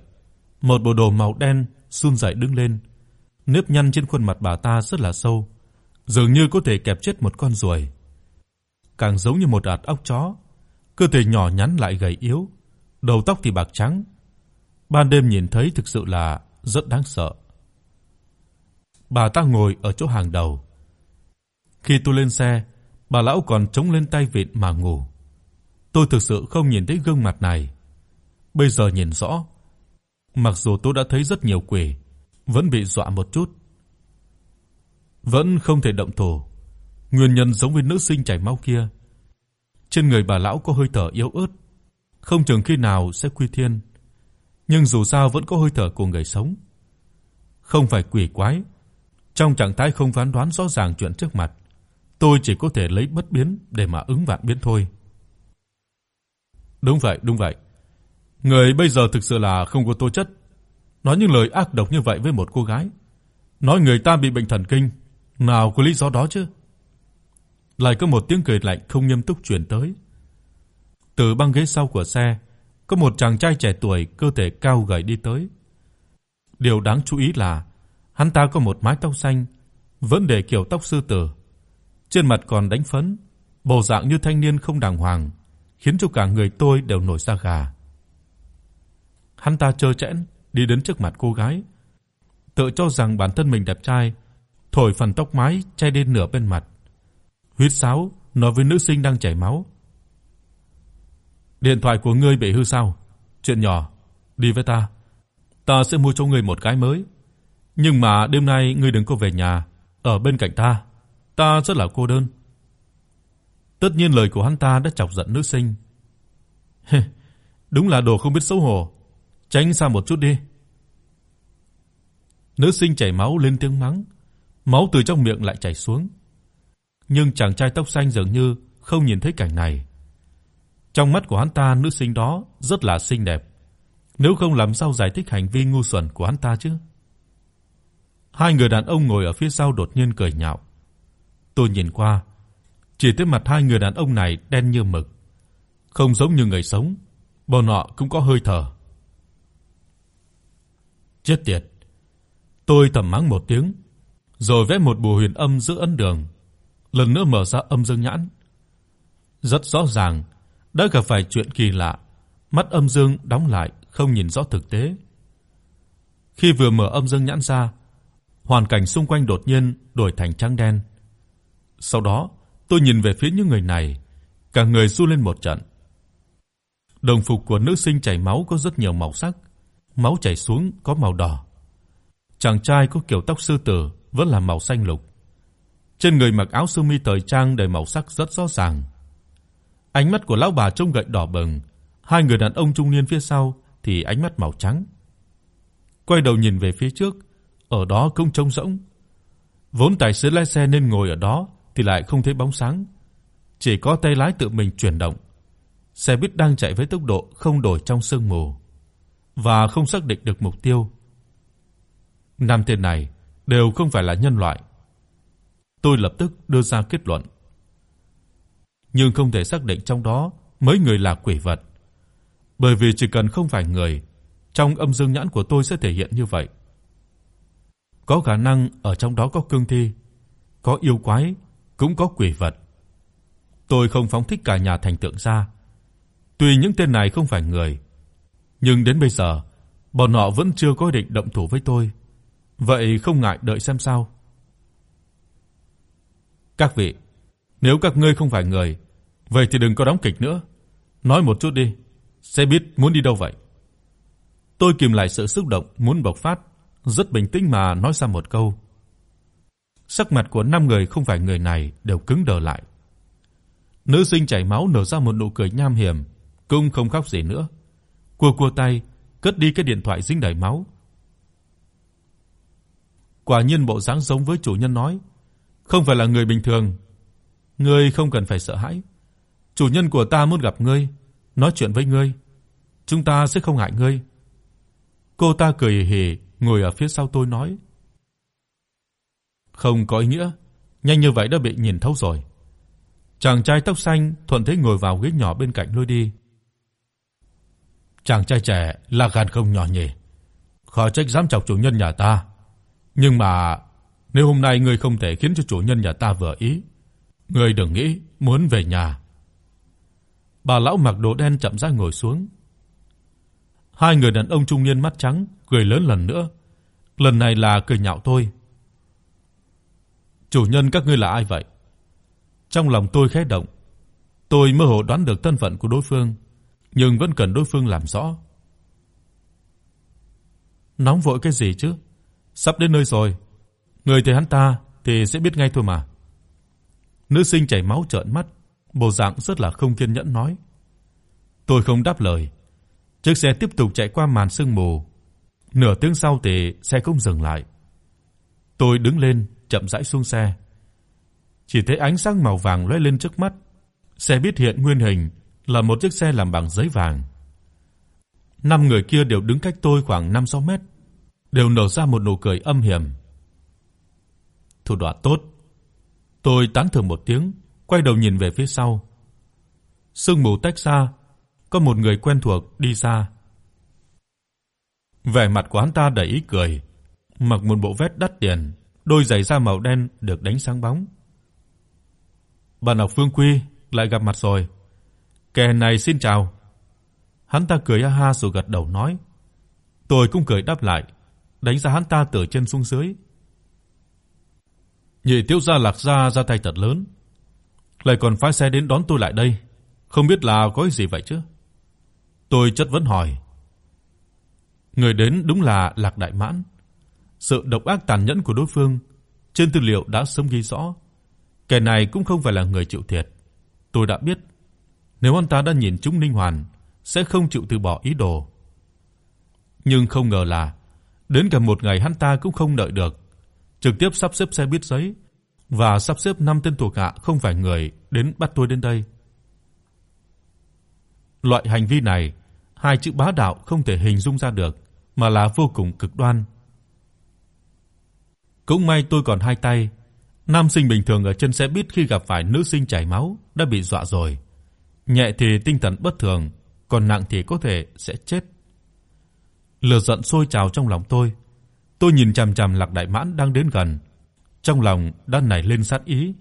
S1: một bộ đồ màu đen run rẩy đứng lên. Nếp nhăn trên khuôn mặt bà ta rất là sâu, dường như có thể kẹp chết một con ruồi. Càng giống như một ạt óc chó, cơ thể nhỏ nhắn lại gầy yếu, đầu tóc thì bạc trắng. Ban đêm nhìn thấy thực sự là rất đáng sợ. Bà ta ngồi ở chỗ hàng đầu. Khi tôi lên xe, bà lão còn chống lên tay vịn mà ngủ. Tôi thực sự không nhìn thấy gương mặt này. Bây giờ nhìn rõ, mặc dù tôi đã thấy rất nhiều quỷ, vẫn bị dọa một chút. Vẫn không thể động thổ. Nguyên nhân giống với nữ sinh chảy máu kia. Trên người bà lão có hơi thở yếu ớt, không chừng khi nào sẽ quy thiên. Nhưng dù sao vẫn có hơi thở của người sống. Không phải quỷ quái. Trong trạng thái không phán đoán rõ ràng chuyện trước mặt, tôi chỉ có thể lấy bất biến để mà ứng vạn biến thôi. Đúng vậy, đúng vậy. Người bây giờ thực sự là không có tố chất. Nói những lời ác độc như vậy với một cô gái. Nói người ta bị bệnh thần kinh, nào có lý do đó chứ? Lại có một tiếng cười lạnh không nghiêm túc truyền tới. Từ băng ghế sau của xe, có một chàng trai trẻ tuổi cơ thể cao gầy đi tới. Điều đáng chú ý là hắn ta có một mái tóc xanh, vẫn để kiểu tóc sư tử. Trên mặt còn đánh phấn, bộ dạng như thanh niên không đàng hoàng, khiến cho cả người tôi đều nổi da gà. Hắn ta chơ chẽn đi đến trước mặt cô gái, tự cho rằng bản thân mình đẹp trai, thổi phần tóc mái che đến nửa bên mặt. Huyết sáo nói với nữ sinh đang chảy máu.
S2: Điện thoại của ngươi bị hư sao? Chuyện nhỏ, đi với ta. Ta sẽ mua cho ngươi một cái mới. Nhưng mà đêm nay ngươi đừng có về nhà, ở bên cạnh ta. Ta rất là cô đơn." Tất nhiên lời của hắn ta đã chọc giận nữ sinh. Đúng là đồ không biết xấu hổ, tránh xa một chút đi. Nữ sinh chảy máu lên tiếng mắng, máu từ trong miệng lại chảy xuống. Nhưng chàng trai tóc xanh dường như không nhìn thấy cảnh này. Trong mắt của hắn ta nữ sinh đó rất là xinh đẹp, nếu không làm sao giải thích hành vi ngu xuẩn của hắn ta chứ? Hai người đàn ông ngồi ở phía sau đột nhiên cười nhạo. Tôi nhìn qua, chỉ thấy mặt hai người đàn ông này đen như mực, không giống như người sống, bọn họ cũng có hơi thở. Chết tiệt. Tôi thầm mắng một tiếng, rồi vẽ một bùa huyền âm giữa ấn đường, lần nữa mở ra âm dương nhãn. Rất rõ ràng, đã gặp phải chuyện kỳ lạ, mắt âm dương đóng lại, không nhìn rõ thực tế. Khi vừa mở âm dương nhãn ra, hoàn cảnh xung quanh đột nhiên đổi thành trắng đen. Sau đó, tôi nhìn về phía những người này, cả người run lên một trận. Đồng phục của nữ sinh chảy máu có rất nhiều màu sắc, máu chảy xuống có màu đỏ. Chàng trai có kiểu tóc sư tử vẫn là màu xanh lục. Trên người mặc áo sơ mi thời trang đầy màu sắc rất rõ ràng. Ánh mắt của lão bà trông gậy đỏ bừng, hai người đàn ông trung niên phía sau thì ánh mắt màu trắng. Quay đầu nhìn về phía trước, ở đó không trống rỗng. Vốn tài xế lái xe nên ngồi ở đó thì lại không thấy bóng sáng, chỉ có tay lái tự mình chuyển động. Xe buýt đang chạy với tốc độ không đổi trong sương mù và không xác định được mục tiêu. Năm tên này đều không phải là nhân loại. Tôi lập tức đưa ra kết luận. Nhưng không thể xác định trong đó mấy người là quỷ vật. Bởi vì chỉ cần không phải người, trong âm dương nhãn của tôi sẽ thể hiện như vậy. Có khả năng ở trong đó có cương thi, có yêu quái, cũng có quỷ vật. Tôi không phóng thích cả nhà thành tượng ra. Tuy những tên này không phải người, nhưng đến bây giờ, bọn họ vẫn chưa có định động thủ với tôi. Vậy không ngại đợi xem sao. Các vị, nếu các ngươi không phải người, vậy thì đừng có đóng kịch nữa, nói một chút đi, sẽ biết muốn đi đâu vậy. Tôi kìm lại sự xúc động muốn bộc phát, rất bình tĩnh mà nói ra một câu. Sắc mặt của năm người không phải người này đều cứng đờ lại. Nữ sinh chảy máu nở ra một nụ cười nham hiểm, cũng không khóc gì nữa. Cua cua tay, cất đi cái điện thoại dính đầy máu. Quả nhiên bộ dáng giống với chủ nhân nói, không phải là người bình thường. Ngươi không cần phải sợ hãi. Chủ nhân của ta muốn gặp ngươi, nói chuyện với ngươi. Chúng ta sẽ không hại ngươi. Cô ta cười hề ngồi ở phía sau tôi nói. Không có ý nghĩa, nhanh như vậy đã bị nhìn thấu rồi. Chàng trai tóc xanh thuận thế ngồi vào ghế nhỏ bên cạnh lôi đi. Chàng trai trẻ là gan không nhỏ nhỉ. Khó trách dám chọc chủ nhân nhà ta. Nhưng mà nếu hôm nay ngươi không thể khiến cho chủ nhân nhà ta vừa ý, ngươi đừng nghĩ muốn về nhà. Bà lão mặc đồ đen chậm rãi ngồi xuống. Hai người đàn ông trung niên mắt trắng cười lớn lần nữa. Lần này là cười nhạo tôi. Chủ nhân các ngươi là ai vậy? Trong lòng tôi khẽ động. Tôi mơ hồ đoán được thân phận của đối phương, nhưng vẫn cần đối phương làm rõ. Nóng vội cái gì chứ? Sắp đến nơi rồi. Người thấy hắn ta thì sẽ biết ngay thôi mà. Nữ sinh chảy máu trợn mắt, bộ dạng rất là không kiên nhẫn nói. Tôi không đáp lời. Chiếc xe tiếp tục chạy qua màn sương mù. Nửa tiếng sau thì xe cũng dừng lại. Tôi đứng lên, chậm rãi xuống xe. Chỉ thấy ánh sáng màu vàng lóe lên trước mắt. Xe biết hiện nguyên hình là một chiếc xe làm bằng giấy vàng. Năm người kia đều đứng cách tôi khoảng 5-6 mét, đều nở ra một nụ cười âm hiểm. Thủ đoạn tốt. Tôi tán thưởng một tiếng, quay đầu nhìn về phía sau. Sương mù tách ra, có một người quen thuộc đi ra. Vẻ mặt của hắn ta đầy ý cười, mặc một bộ vest đắt tiền, đôi giày da màu đen được đánh sáng bóng. Bạn học Phương Quy lại gặp mặt rồi. Kẻ này xin chào. Hắn ta cười ha ha rồi gật đầu nói. Tôi cũng cười đáp lại, đánh giá hắn ta từ trên xuống dưới. Nhị thiếu gia Lạc gia ra tay thật lớn, lại còn phái xe đến đón tôi lại đây, không biết là có gì vậy chứ?
S1: Tôi chất vấn hỏi. Người đến đúng là Lạc Đại Mãn. Sự độc ác tàn nhẫn của đối phương trên tư liệu đã sớm ghi rõ, kẻ này cũng không phải là người chịu thiệt. Tôi đã biết, nếu hắn ta đã nhìn trúng Ninh Hoàn, sẽ không chịu từ bỏ ý đồ. Nhưng không ngờ là đến cả một ngày hắn ta cũng không đợi được, trực tiếp sắp xếp xe buýt giấy và sắp xếp 5 tên thuộc hạ không phải người đến bắt tôi đến đây. Loại hành vi này, hai chữ bá đạo không thể hình dung ra được, mà là vô cùng cực đoan. Cũng may tôi còn hai tay. Nam sinh bình thường ở trên xe buýt khi gặp phải nữ sinh chảy máu đã bị dọa rồi. Nhẹ thì tinh thần bất thường, còn nặng thì có thể sẽ chết. Lửa giận sôi trào trong lòng tôi. Tôi nhìn chằm chằm Lạc Đại Mãn đang đến gần, trong lòng đã nảy lên sát ý.